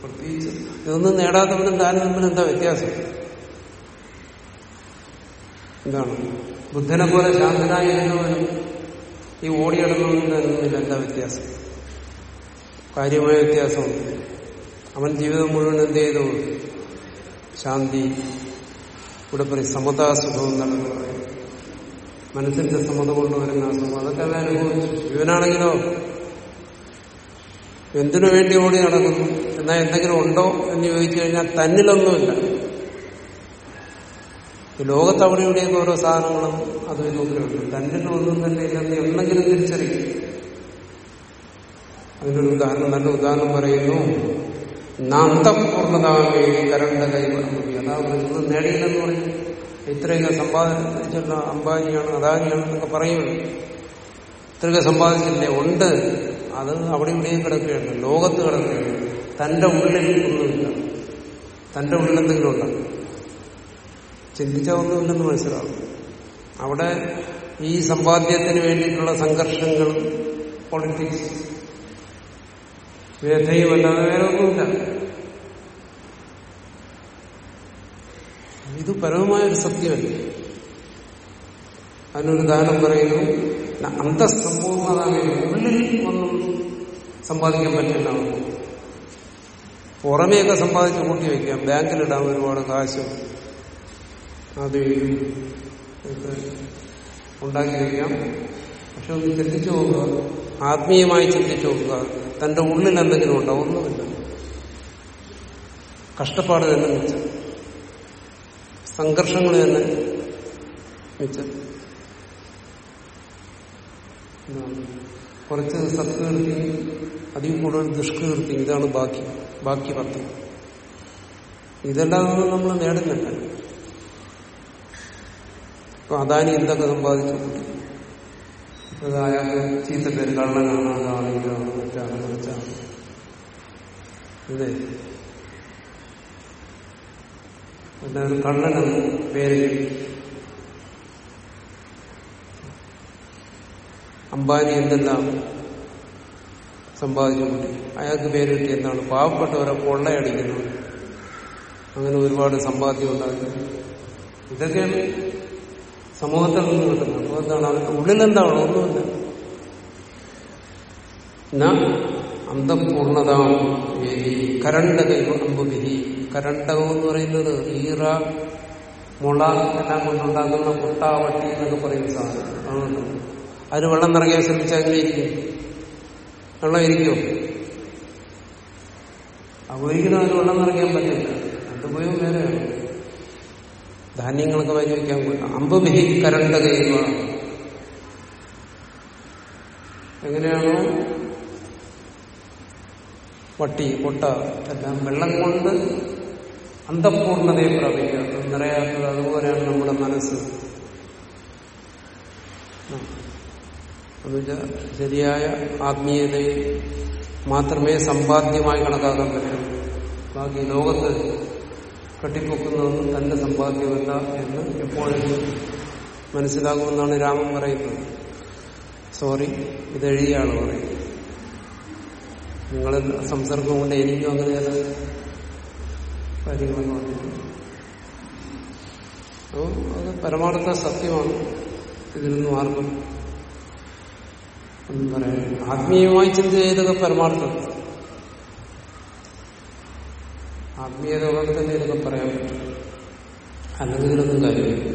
A: പ്രത്യേകിച്ച് ഇതൊന്നും നേടാത്തവനും താനും തമ്മിൽ എന്താ വ്യത്യാസം? എന്താണ്? ബുദ്ധനെ പോലെ ശാന്തനായിരുന്നവനും ഈ ഓടിയിടുന്നവനും തമ്മിൽ എന്താ വ്യത്യാസം? കാര്യമായ വ്യത്യാസമുണ്ട്. അവൻ ജീവിതം മുഴുവൻ എന്ത് ചെയ്തു? ശാന്തി ഇവിടെ പറയും സമതാസുഖം എന്നാണ് മനസ്സിന്റെ സമത കൊണ്ടുവരുന്ന അസുഖം അതൊക്കെ അവൻ അനുഭവിച്ചു. ഇവനാണെങ്കിലോ? എന്തിനു വേണ്ടി ഓടി നടക്കുന്നു? എന്നാൽ എന്തെങ്കിലും ഉണ്ടോ എന്ന് ചോദിച്ചു കഴിഞ്ഞാൽ തന്നിലൊന്നുമില്ല. ലോകത്ത് അവിടെ ഇവിടെയൊക്കെ ഓരോ സാധനങ്ങളും അതും ഇതൊക്കെ ഉണ്ട്. തന്നിൽ ഒന്നും തന്നെ ഇല്ലെന്ന് എന്തെങ്കിലും തിരിച്ചറിയും. അതിനൊരു ഉദാഹരണം നല്ല ഉദാഹരണം പറയുന്നു. നാന്തപൂർണതാമേ കരണ്ട കൈവണ്ടി അതാ ഇന്ന് നേടിയില്ലെന്ന് പറഞ്ഞു. ഇത്രയൊക്കെ സമ്പാദിച്ചിട്ടുള്ള അംബാനിയാണ് അദാനിയാണ് എന്നൊക്കെ പറയുമല്ലോ ഇത്രയൊക്കെ സമ്പാദിച്ചില്ലേ? ഉണ്ട്. അത് അവിടെ ഇവിടെയും കിടക്കുകയാണ്. ലോകത്ത് കിടക്കുകയാണ്. തന്റെ ഉള്ളിൽ ഒന്നുമില്ല തന്റെ ഉള്ളിൽ എന്തെങ്കിലും ഉണ്ടാകും ഒന്നുമില്ലെന്ന് മനസ്സിലാവും. അവിടെ ഈ സമ്പാദ്യത്തിന് വേണ്ടിയിട്ടുള്ള സംഘർഷങ്ങളും പൊളിറ്റിക്സ് വേദയും അല്ലാതെ വേറെ ഒന്നുമില്ല. ഇത് പരമമായൊരു സത്യമല്ല? അതിനൊരു ദാനം പറയുന്നു അന്തസ്സമ്പൂർണതാണ് ഉള്ളിൽ ഒന്നും സമ്പാദിക്കാൻ പറ്റില്ല. പുറമേയൊക്കെ സമ്പാദിച്ച് കൂട്ടി വയ്ക്കാം. ബാങ്കിലിടാം ഒരുപാട് കാശ് അത് ഉണ്ടാക്കി വയ്ക്കാം. പക്ഷെ ഒന്ന് ചിന്തിച്ചു നോക്കുക. ആത്മീയമായി ചിന്തിച്ചു നോക്കുക. തന്റെ ഉള്ളിൽ എന്തെങ്കിലും ഉണ്ടോ? ഒന്നുമില്ല. കഷ്ടപ്പാട് തന്നെ മിച്ചം സംഘർഷങ്ങൾ തന്നെ മിച്ചം കുറച്ച് സത്കീർത്തി അതിൽ കൂടുതൽ ദുഷ്കീർത്തി ഇതാണ് ബാക്കി ബാക്കി പത്രം ഇതെല്ലാം നമ്മൾ നേടുന്നുണ്ട് ഇപ്പൊ അദാനി എന്തൊക്കെ സമ്പാദിച്ചു? അയാൾക്ക് ചീത്ത പേര് കള്ളനാണ് അതാണ് ഇതാണ് മറ്റാണ് പിന്നെ ഒരു കള്ളനെന്ന് പേര് അംബാനി എന്തെല്ലാം സമ്പാദിച്ചു കൂട്ടി അയാൾക്ക് പേര് കിട്ടി എന്താണ്? പാവപ്പെട്ടവരെ കൊള്ളയടിക്കുന്നത് അങ്ങനെ ഒരുപാട് സമ്പാദ്യം ഉണ്ടാകുന്നു ഇതൊക്കെയാണ് സമൂഹത്തിൽ നിന്ന് കിട്ടുന്നത്. അപ്പോൾ എന്താണ്? അവരുടെ ഉള്ളിലെന്താണോ ഒന്നുമില്ല. അന്തപൂർണതാം കരണ്ട കരണ്ടകൈവ അമ്പുവിധി കരണ്ടകം എന്ന് പറയുന്നത് ഈറ മുള എല്ലാം കൊണ്ടുണ്ടാക്കുന്ന മുട്ട വട്ടി എന്നൊക്കെ പറയുന്ന സാധനം. അതുകൊണ്ട് അതിന് വെള്ളം നിറയ്ക്കാൻ ശ്രമിച്ചാൽ എങ്ങനെ ഇരിക്കും വെള്ളം ഇരിക്കുമോ അപ്പൊ അതിന് വെള്ളം നിറയ്ക്കാൻ പറ്റില്ല. അതുപോയും വേറെയാണ് ധാന്യങ്ങളൊക്കെ വാങ്ങി വയ്ക്കാൻ പോലും അമ്പുബിഹി കരണ്ട കൈവ എങ്ങനെയാണോ വട്ടി പൊട്ട എല്ലാം വെള്ളം കൊണ്ട് അന്തപൂർണതയെ പ്രാപിക്കാത്തത് നിറയാത്തത് അതുപോലെയാണ് നമ്മുടെ മനസ്സ്. ശരിയായ ആത്മീയതയെ മാത്രമേ സമ്പാദ്യമായി കണക്കാക്കാൻ പറ്റൂ. ബാക്കി ലോകത്ത് കെട്ടിപ്പൊക്കുന്നതൊന്നും തന്റെ സമ്പാദ്യമല്ല എന്ന് എപ്പോഴും മനസ്സിലാകുമെന്നാണ് രാമൻ പറയുന്നത്. സോറി ഇതെഴുതിയാണ് പറയുന്നത്. നിങ്ങൾ സംസർഗം കൊണ്ട് എനിക്കും അങ്ങനെ ചില കാര്യങ്ങളെന്ന് പറഞ്ഞിട്ടുണ്ട് അത് പരമാർത്ഥ സത്യമാണ്. ഇതിനൊന്നും ആർക്കും ഒന്നും പറയാൻ ആത്മീയമായി ചിന്ത ചെയ്തൊക്കെ പരമാർത്ഥം. ആത്മീയത ഉള്ളത് തന്നെ ഇതൊക്കെ പറയാൻ പറ്റും. അല്ലെങ്കിൽ ഇതിനൊന്നും കാര്യമില്ല.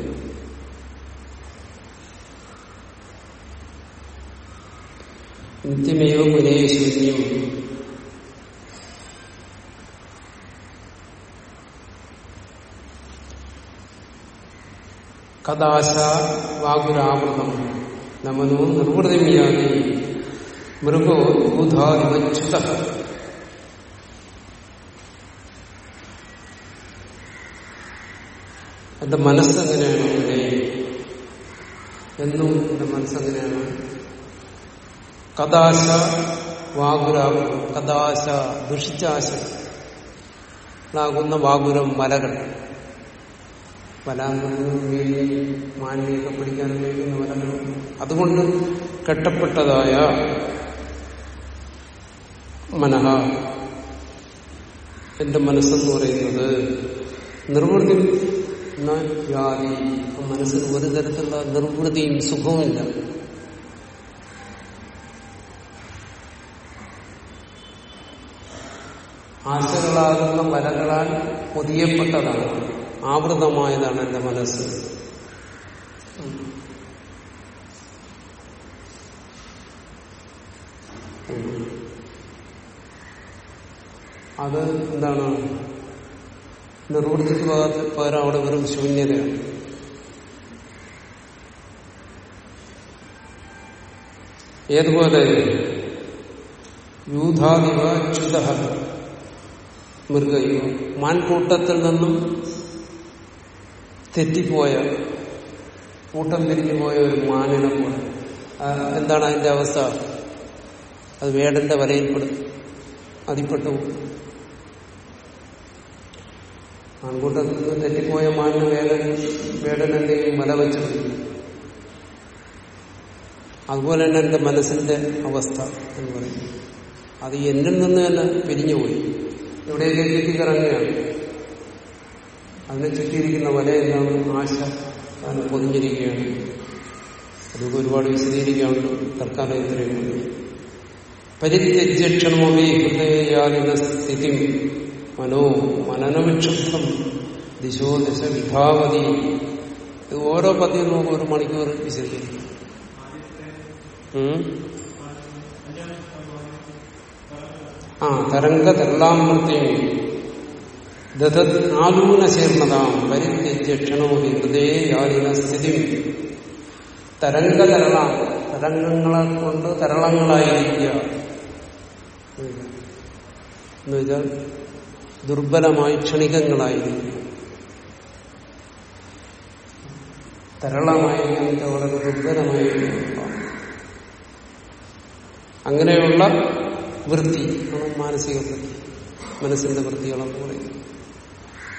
A: നിത്യമേവ പുനേശൂന്യം കഥാശ വാഗുരാമൃതം. നമനോ നിർവൃതിമിയാതി. മൃഗോ ഭൂധാരിമച്യുത എന്റെ മനസ്സെങ്ങനെയാണ് ഇവിടെ? എന്നും എന്റെ മനസ്സെങ്ങനെയാണ്? കഥാശ വാഗുരാമ കഥാശ ദുഷിച്ചാശ. ാകുന്ന വാഗുരം മലകൾ. വലാന്തരങ്ങളും വേലി മാലിന്യൊക്കെ പിടിക്കാൻ ഉപയോഗിക്കുന്ന മലകളും അതുകൊണ്ട് കെട്ടപ്പെട്ടതായ മനഹ. എന്റെ മനസ്സെന്ന് പറയുന്നത് നിർവൃതി വ്യാധി. മനസ്സിന് ഒരു തരത്തിലുള്ള നിർവൃതിയും സുഖവുമില്ല. ആശകളാകുന്ന മലകളാൽ പൊതിയപ്പെട്ടതാണ്. ആവൃതമായതാണ് എന്റെ മനസ്സ്. അത് എന്താണ്? നിർവൃത്തിക്ക് പകരം അവിടെ വെറും ശൂന്യതയാണ്. ഏതുപോലെ? യൂഥാദിവ ച്യുത മൃഗയുവ മാൻകൂട്ടത്തിൽ നിന്നും തെറ്റിപ്പോയ കൂട്ടം തിരിഞ്ഞു പോയ ഒരു മാനിനെ പോലെ. എന്താണ് അതിന്റെ അവസ്ഥ? അത് വേടന്റെ വലയിൽപ്പെടും. അതിപ്പെട്ടു ആൺകൂട്ടത്തിൽ നിന്ന് തെറ്റിപ്പോയ മാനിന് വേടൻ എന്തെങ്കിലും വല വെച്ചു അതുപോലെ തന്നെ എന്റെ മനസ്സിന്റെ അവസ്ഥ എന്ന് പറയും. അത് എന്നിൽ നിന്ന് തന്നെ പിരിഞ്ഞുപോയി. എവിടെയൊക്കെ ചുറ്റിക്കിറങ്ങുകയാണ് അതിനെ ചുറ്റിയിരിക്കുന്ന വല എന്താണ് ആശ അതിനെ പൊതിഞ്ഞിരിക്കുകയാണ്. അതൊക്കെ ഒരുപാട് വിശദീകരിക്കാനുണ്ട് തൽക്കാലം ഇത്രയും മതി പരിത്യജ്യക്ഷണമേ ഹൃദയാലിന സ്ഥിതി മനോ മനനവിക്ഷുബ്ധം ദിശോ ദിശ വിഭാവതി. ഇത് ഓരോ പദ്യം നമുക്ക് ഒരു മണിക്കൂർ വിശദീകരിക്കും. ആ തരംഗ തരളാമൃത്യം ദദത് ആലൂന ചേർന്നതാം പരിത്യജ്യ ക്ഷണമതി ഹൃദയേ യാലിന സ്ഥിതി. തരംഗ തരള തരംഗങ്ങളെ കൊണ്ട് തരളങ്ങളായിരിക്കുക. എന്നുവെച്ചാൽ ദുർബലമായി ക്ഷണികങ്ങളായിരിക്കുക. തരളമായിരിക്കുന്നത് വളരെ ദുർബലമായിരിക്കുക അങ്ങനെയുള്ള വൃത്തി ആണ് മാനസിക വൃത്തി മനസ്സിന്റെ വൃത്തികളെന്ന് പറയുന്നത്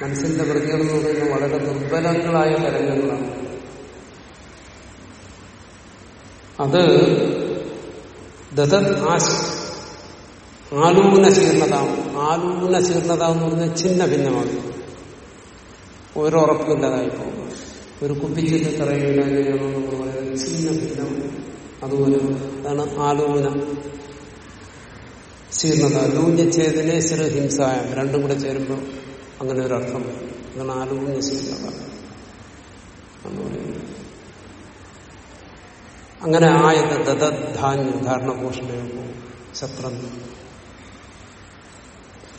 A: മനസ്സിന്റെ വൃത്തികൾ എന്ന് പറയുന്നത് വളരെ ദുർബലങ്ങളായ തരംഗങ്ങളാണ്. അത് ദദത് ആശ ആലൂന ശീർണതാവും ആലൂന ശീർണതാവെന്ന് പറഞ്ഞാൽ ചിഹ്ന ഭിന്നമാണ്. ഓരോ ഉറപ്പില്ലാതായി പോകും ഒരു കുപ്പിച്ചിട്ട് തറയിലാണെന്ന് നമ്മൾ പറയുന്നത് ഛിന്ന ഭിന്നമാണ് അതുപോലെ അതാണ് ആലൂന ശീർണത ലൂന്യഛേദനെ ഹിംസായം. രണ്ടും കൂടെ ചേരുമ്പോൾ അങ്ങനെ ഒരു അർത്ഥം. അതാണ് അങ്ങനെ ആ എന്ന് പറയുന്നത് അങ്ങനെ ആയത് ദധാന്യം ധാരണപോഷണയോ ശത്രം.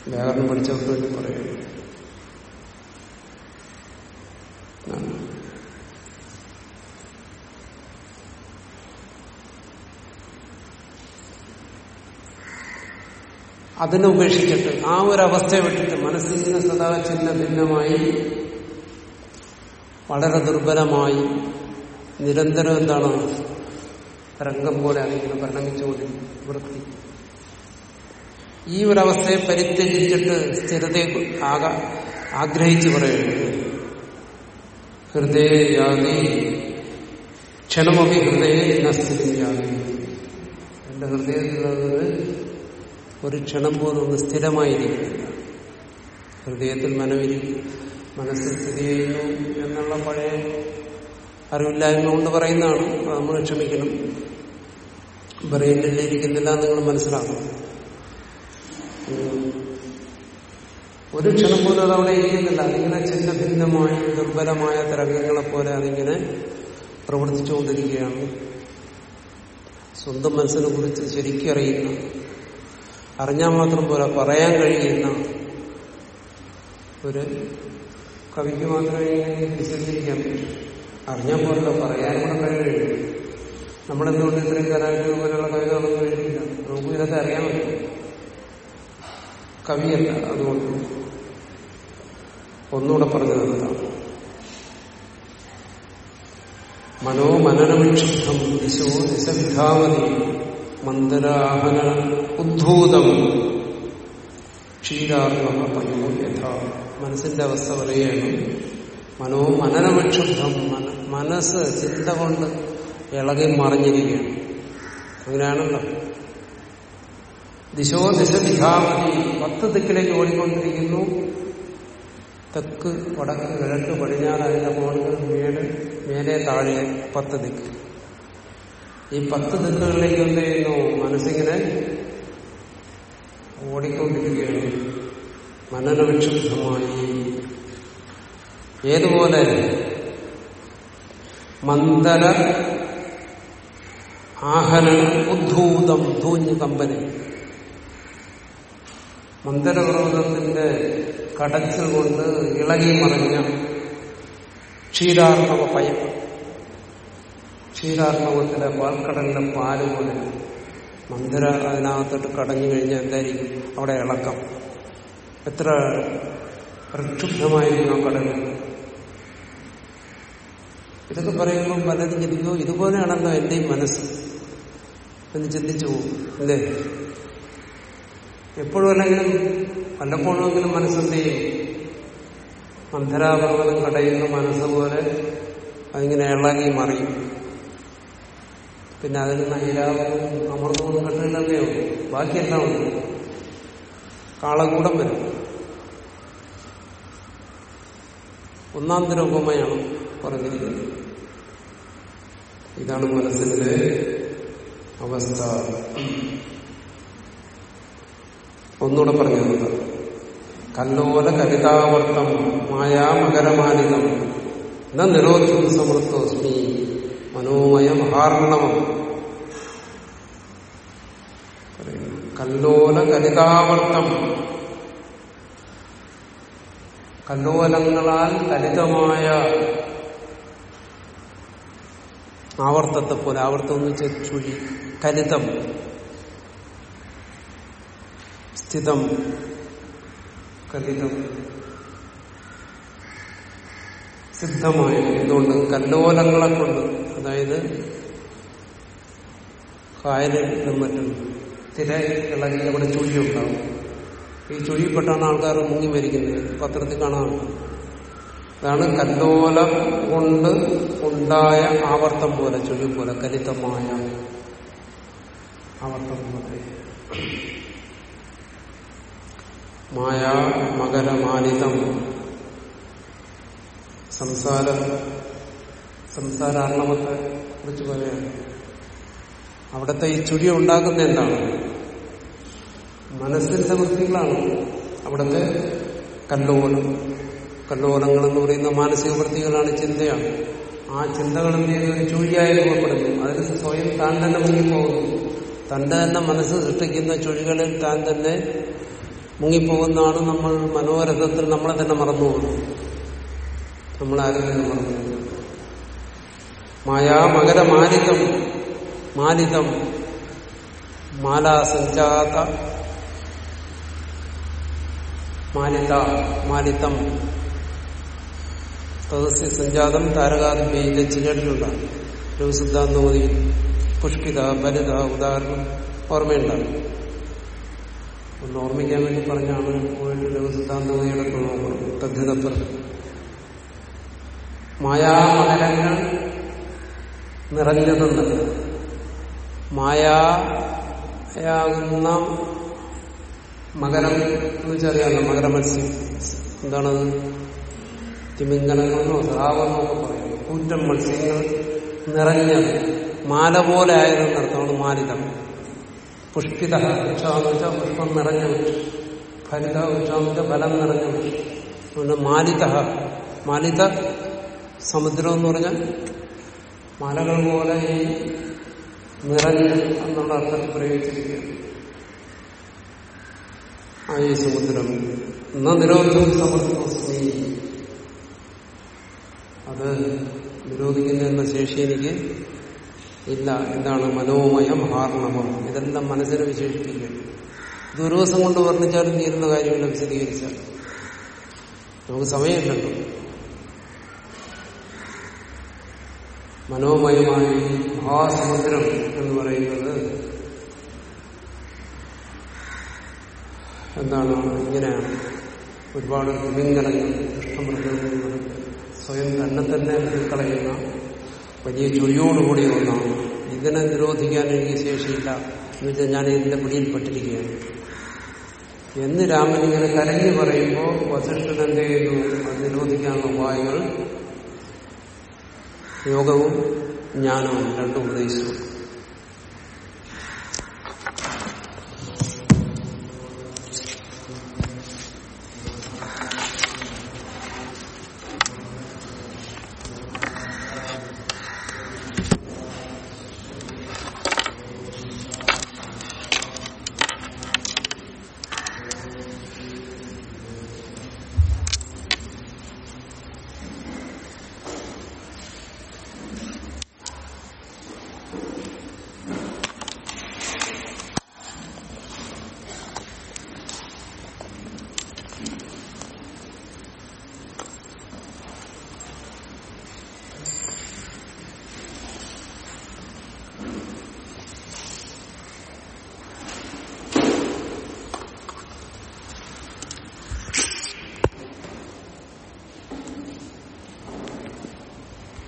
A: വ്യാകരണം പഠിച്ചവർക്ക് വേണ്ടി പറയുന്നു അതിനെ ഉപേക്ഷിച്ചിട്ട് ആ ഒരു അവസ്ഥയെ വിട്ടിട്ട് മനസ്സിന് സദാ ചിന്ന ഭിന്നമായി വളരെ ദുർബലമായി നിരന്തരം എന്താണ് രംഗം പോലെ അതിങ്ങനെ പരിണമിച്ചുകൊണ്ടിരിക്കും വൃത്തി. ഈ ഒരു അവസ്ഥയെ പരിത്യജിച്ചിട്ട് സ്ഥിരതയെ ആഗ്രഹിച്ചു പറയുന്നത് ഹൃദയാതി ക്ഷണമൊക്കെ ഹൃദയ ജാതി എന്റെ ഹൃദയത്തിലുള്ളത് ഒരു ക്ഷണം പോലും ഒന്ന് സ്ഥിരമായിരിക്കുന്നില്ല ഹൃദയത്തിൽ മനവിരി മനസ്സ് സ്ഥിതി ചെയ്യുന്നു എന്നുള്ള പഴയ അറിവില്ലായ്മ കൊണ്ട് പറയുന്നതാണ്. നമ്മൾ ക്ഷമിക്കണം. ബ്രെയിനിൽ ഇരിക്കുന്നില്ല നിങ്ങൾ മനസ്സിലാക്കണം. ഒരു ക്ഷണം പോലും അത് അവിടെ ഇരിക്കുന്നില്ല. അതിങ്ങനെ ചിന്ന ഭിന്നമായ ദുർബലമായ തരംഗങ്ങളെ പോലെ അതിങ്ങനെ പ്രവർത്തിച്ചുകൊണ്ടിരിക്കുകയാണ്. സ്വന്തം മനസ്സിനെ കുറിച്ച് ശരിക്കും അറിഞ്ഞാൽ മാത്രം പോരാ. പറയാൻ കഴിയുന്ന ഒരു കവിക്ക് മാത്രമേ വിശദീകരിക്കാൻ പറ്റൂ. അറിഞ്ഞാൽ പോരല്ലോ പറയാനും കൂടെ കഴിയും നമ്മളെന്തുകൊണ്ട് ഇത്രയും കലാകാര പോലെയുള്ള കവിതകളൊന്നും കഴിയില്ല നമുക്ക് ഇതൊക്കെ അറിയാൻ പറ്റും. കവിയല്ല അതുകൊണ്ട് ഒന്നുകൂടെ പറഞ്ഞു തന്നതാണ്. മനോമനനവിക്ഷിപ്തം ദിശോ ദിശവിധാവതി മന്ദരാഹന ഉദ്ധൂതം. ക്ഷീരാത്മ പയോ യഥ. മനസ്സിന്റെ അവസ്ഥ പറയുകയാണ്. മനോ മനനമക്ഷുബ്ധം മന മനസ്സ് ചിന്ത കൊണ്ട് ഇളകി മറിഞ്ഞിരിക്കുകയാണ്. അങ്ങനെയാണല്ലോ. ദിശോ ദിശ വിധാമതി പത്ത് ദിക്കിലേക്ക് ഓടിക്കൊണ്ടിരിക്കുന്നു. തെക്ക് വടക്ക് കിഴക്ക് പടിഞ്ഞാറ് അതിന്റെ കോണുകൾ മേലെ മേലെ താഴെ പത്ത് ദിക്ക്. ഈ പത്ത് ദിക്കുകളിലേക്ക് എന്ത് ചെയ്യുന്നു? മനസ്സിങ്ങനെ ഓടിക്കൊണ്ടിരിക്കുകയാണ്. മനനവിക്ഷുബ്ധമായി ഏതുപോലെ? മന്ദര ആഹനം ഉദ്ധൂതം ധൂഞ്ഞ് കമ്പനി മന്ദരപർവതത്തിന്റെ കടച്ചിൽ കൊണ്ട് ഇളകി മറിഞ്ഞ ക്ഷീരാർണവ പയം. ക്ഷീരാർണവത്തിലെ പാൽക്കടലിലെ പാൽ പോലെ മന്ദിര അതിനകത്തോട്ട് കടഞ്ഞു കഴിഞ്ഞാൽ എന്തായിരിക്കും? അവിടെ ഇളക്കം. എത്ര പ്രക്ഷുബ്ധമായിരിക്കും ആ കടലിൽ ഇതൊക്കെ പറയുമ്പോൾ പലരും ചിന്തിക്കുമോ ഇതുപോലെയാണല്ലോ എന്റെയും മനസ്സ്. എന്ന് ചിന്തിച്ചു പോകും. അല്ലേ? എപ്പോഴും അല്ലെങ്കിലും വല്ലപ്പോഴെങ്കിലും മനസ്സെന്ത് ചെയ്യും? മന്ധരാപർവതം കടയുന്ന മനസ്സുപോലെ അതിങ്ങനെ ഇളകി മറിയും. പിന്നെ അതിൽ നൈരാവും അമൃതവും കണ്ടില്ലെന്നേ ഉള്ളൂ. ബാക്കിയെല്ലാം ഉണ്ട്. കാളകൂടം വരും. ഒന്നാം തരം ഉപമയാണ് പറഞ്ഞിരിക്കുന്നത്. ഇതാണ് മനസ്സിന്റെ അവസ്ഥ. ഒന്നുകൂടെ പറഞ്ഞിരുന്നത് കല്ലോല കവിതാവർത്തം മായാ മകരമാലിതം ന നിരോധം സമൃദ്ധോസ്മി. മനോമയ മഹാർണവം കല്ലോല കലിതാവർത്തം കല്ലോലങ്ങളാൽ കലിതമായ ആവർത്തത്തെ പോലെ ആവർത്തം എന്ന് വെച്ചാൽ ചുഴി കലിതം. സ്ഥിതം കലിതം. സിദ്ധമായ എന്തുകൊണ്ട്? കല്ലോലങ്ങളെ കൊണ്ട്. അതായത് കായലിലും മറ്റും. തിര ഇളകി അവിടെ ചുഴിയുണ്ടാവും. ഈ ചുഴിപ്പെട്ടാണ് ആൾക്കാർ മുങ്ങി മരിക്കുന്നത്. പത്രത്തിൽ കാണാറുണ്ട്. അതാണ് കല്ലോലം കൊണ്ട് ഉണ്ടായ ആവർത്തം പോലെ ചുഴി പോലെ കലിതമായ ആവർത്തം പോലെ. മായാ മകരമാലിതം സംസാര സംസാരാർണവത്തെ കുറിച്ച് പറയാണ് അവിടുത്തെ ഈ ചുരി ഉണ്ടാക്കുന്ന എന്താണ്? മനസ്സിന്റെ വൃത്തികളാണ് അവിടുത്തെ കല്ലോലം. കല്ലോലങ്ങൾ എന്ന് പറയുന്ന മാനസിക വൃത്തികളാണ് ചിന്തയാണ്. ആ ചിന്തകൾ എന്ത് ചെയ്ത് ഒരു ചുഴിയായി രൂപപ്പെടുന്നു. അതിൽ സ്വയം താൻ തന്നെ മുങ്ങിപ്പോകുന്നു. തന്റെ തന്നെ മനസ്സ് സൃഷ്ടിക്കുന്ന ചുഴികളിൽ താൻ തന്നെ മുങ്ങിപ്പോകുന്നതാണ് നമ്മൾ മനോരഥത്തിൽ നമ്മളെ തന്നെ മറന്നു പോകുന്നത് ആരെങ്കിലും തന്നെ മറന്നു മായാ മകര മാലിതം മാലാസഞ്ചാത മാലിത മാലിതം തദസ്യ സഞ്ജാതം താരകാദിപേയിലെ ചിലടിലുള്ള ഒരു സിദ്ധാന്തം മതി പുഷ്പിത ബലിത ഉദാഹരണം ഓർമ്മയുണ്ടാകും. ഒന്ന് ഓർമ്മിക്കാൻ വേണ്ടി പറഞ്ഞാണ് പോയിട്ട് ലഘുസിദ്ധാന്തമതിയുടെ തദ്ധിതപ്പർ മായാമകരങ്ങൾ നിറഞ്ഞതെന്നല്ല മായാകുന്ന മകരം എന്ന് വെച്ചറിയാമല്ലോ മകരമത്സ്യം എന്താണത് തിമിംഗലങ്ങളെന്നോ സ്രാവെന്നോ ഒക്കെ പറയും. കൂറ്റം മത്സ്യങ്ങൾ നിറഞ്ഞത്. മാല പോലെ ആയതെന്നർത്ഥമാണ് മാലിതം പുഷ്പിത വൃക്ഷാന്ന് വെച്ചാൽ പുഷ്പം നിറഞ്ഞ വൃക്ഷം. ഫലിത വൃക്ഷാന്ന് ഫലം നിറഞ്ഞ വൃക്ഷം. അതുകൊണ്ട് മാലിത. മാലിത സമുദ്രം എന്ന് പറഞ്ഞാൽ മലകൾ പോലെ ഈ നിറഞ്ഞ് എന്നുള്ള അർത്ഥം പ്രയോഗിച്ചിരിക്കുകയാണ് ആ ഈ സമുദ്രം. എന്നാ നിരോധം സമർത്ഥമസ്മി അത് നിരോധിക്കുന്ന എന്ന ശേഷി എനിക്ക് ഇല്ല. എന്താണ്? മനോമയം ഹാർണമം ഇതെല്ലാം മനസ്സിനെ വിശേഷിപ്പിക്കുകയാണ് ഇത് കൊണ്ട് വർണിച്ചാലും തീരുന്ന കാര്യമില്ല വിശദീകരിച്ചാൽ. നമുക്ക് സമയമില്ലല്ലോ. മനോമയമായ ഈ മഹാസമുദ്രം എന്ന് പറയുന്നത് എന്താണ്? ഇങ്ങനെയാണ്. ഒരുപാട് തിമിംഗലങ്ങൾ ദുഷ്ടമൃഗങ്ങൾ സ്വയം തന്നെ തന്നെ കളയുന്ന വലിയ ചൊഴിയോടുകൂടി ഒന്നാണ്. ഇതിനെ നിരോധിക്കാൻ എനിക്ക് ശേഷിയില്ല. എന്ന് വെച്ചാൽ ഞാൻ ഇതിന്റെ പിടിയിൽപ്പെട്ടിരിക്കുകയാണ് എന്ന് രാമൻ ഇങ്ങനെ കരഞ്ഞു പറയുമ്പോൾ വസിഷ്ഠൻ എന്ത് ചെയ്യുന്നു? അത് നിരോധിക്കാനുള്ള ഉപായങ്ങൾ യോഗവും ജ്ഞാനവും രണ്ടും ഉപദേശിച്ചു.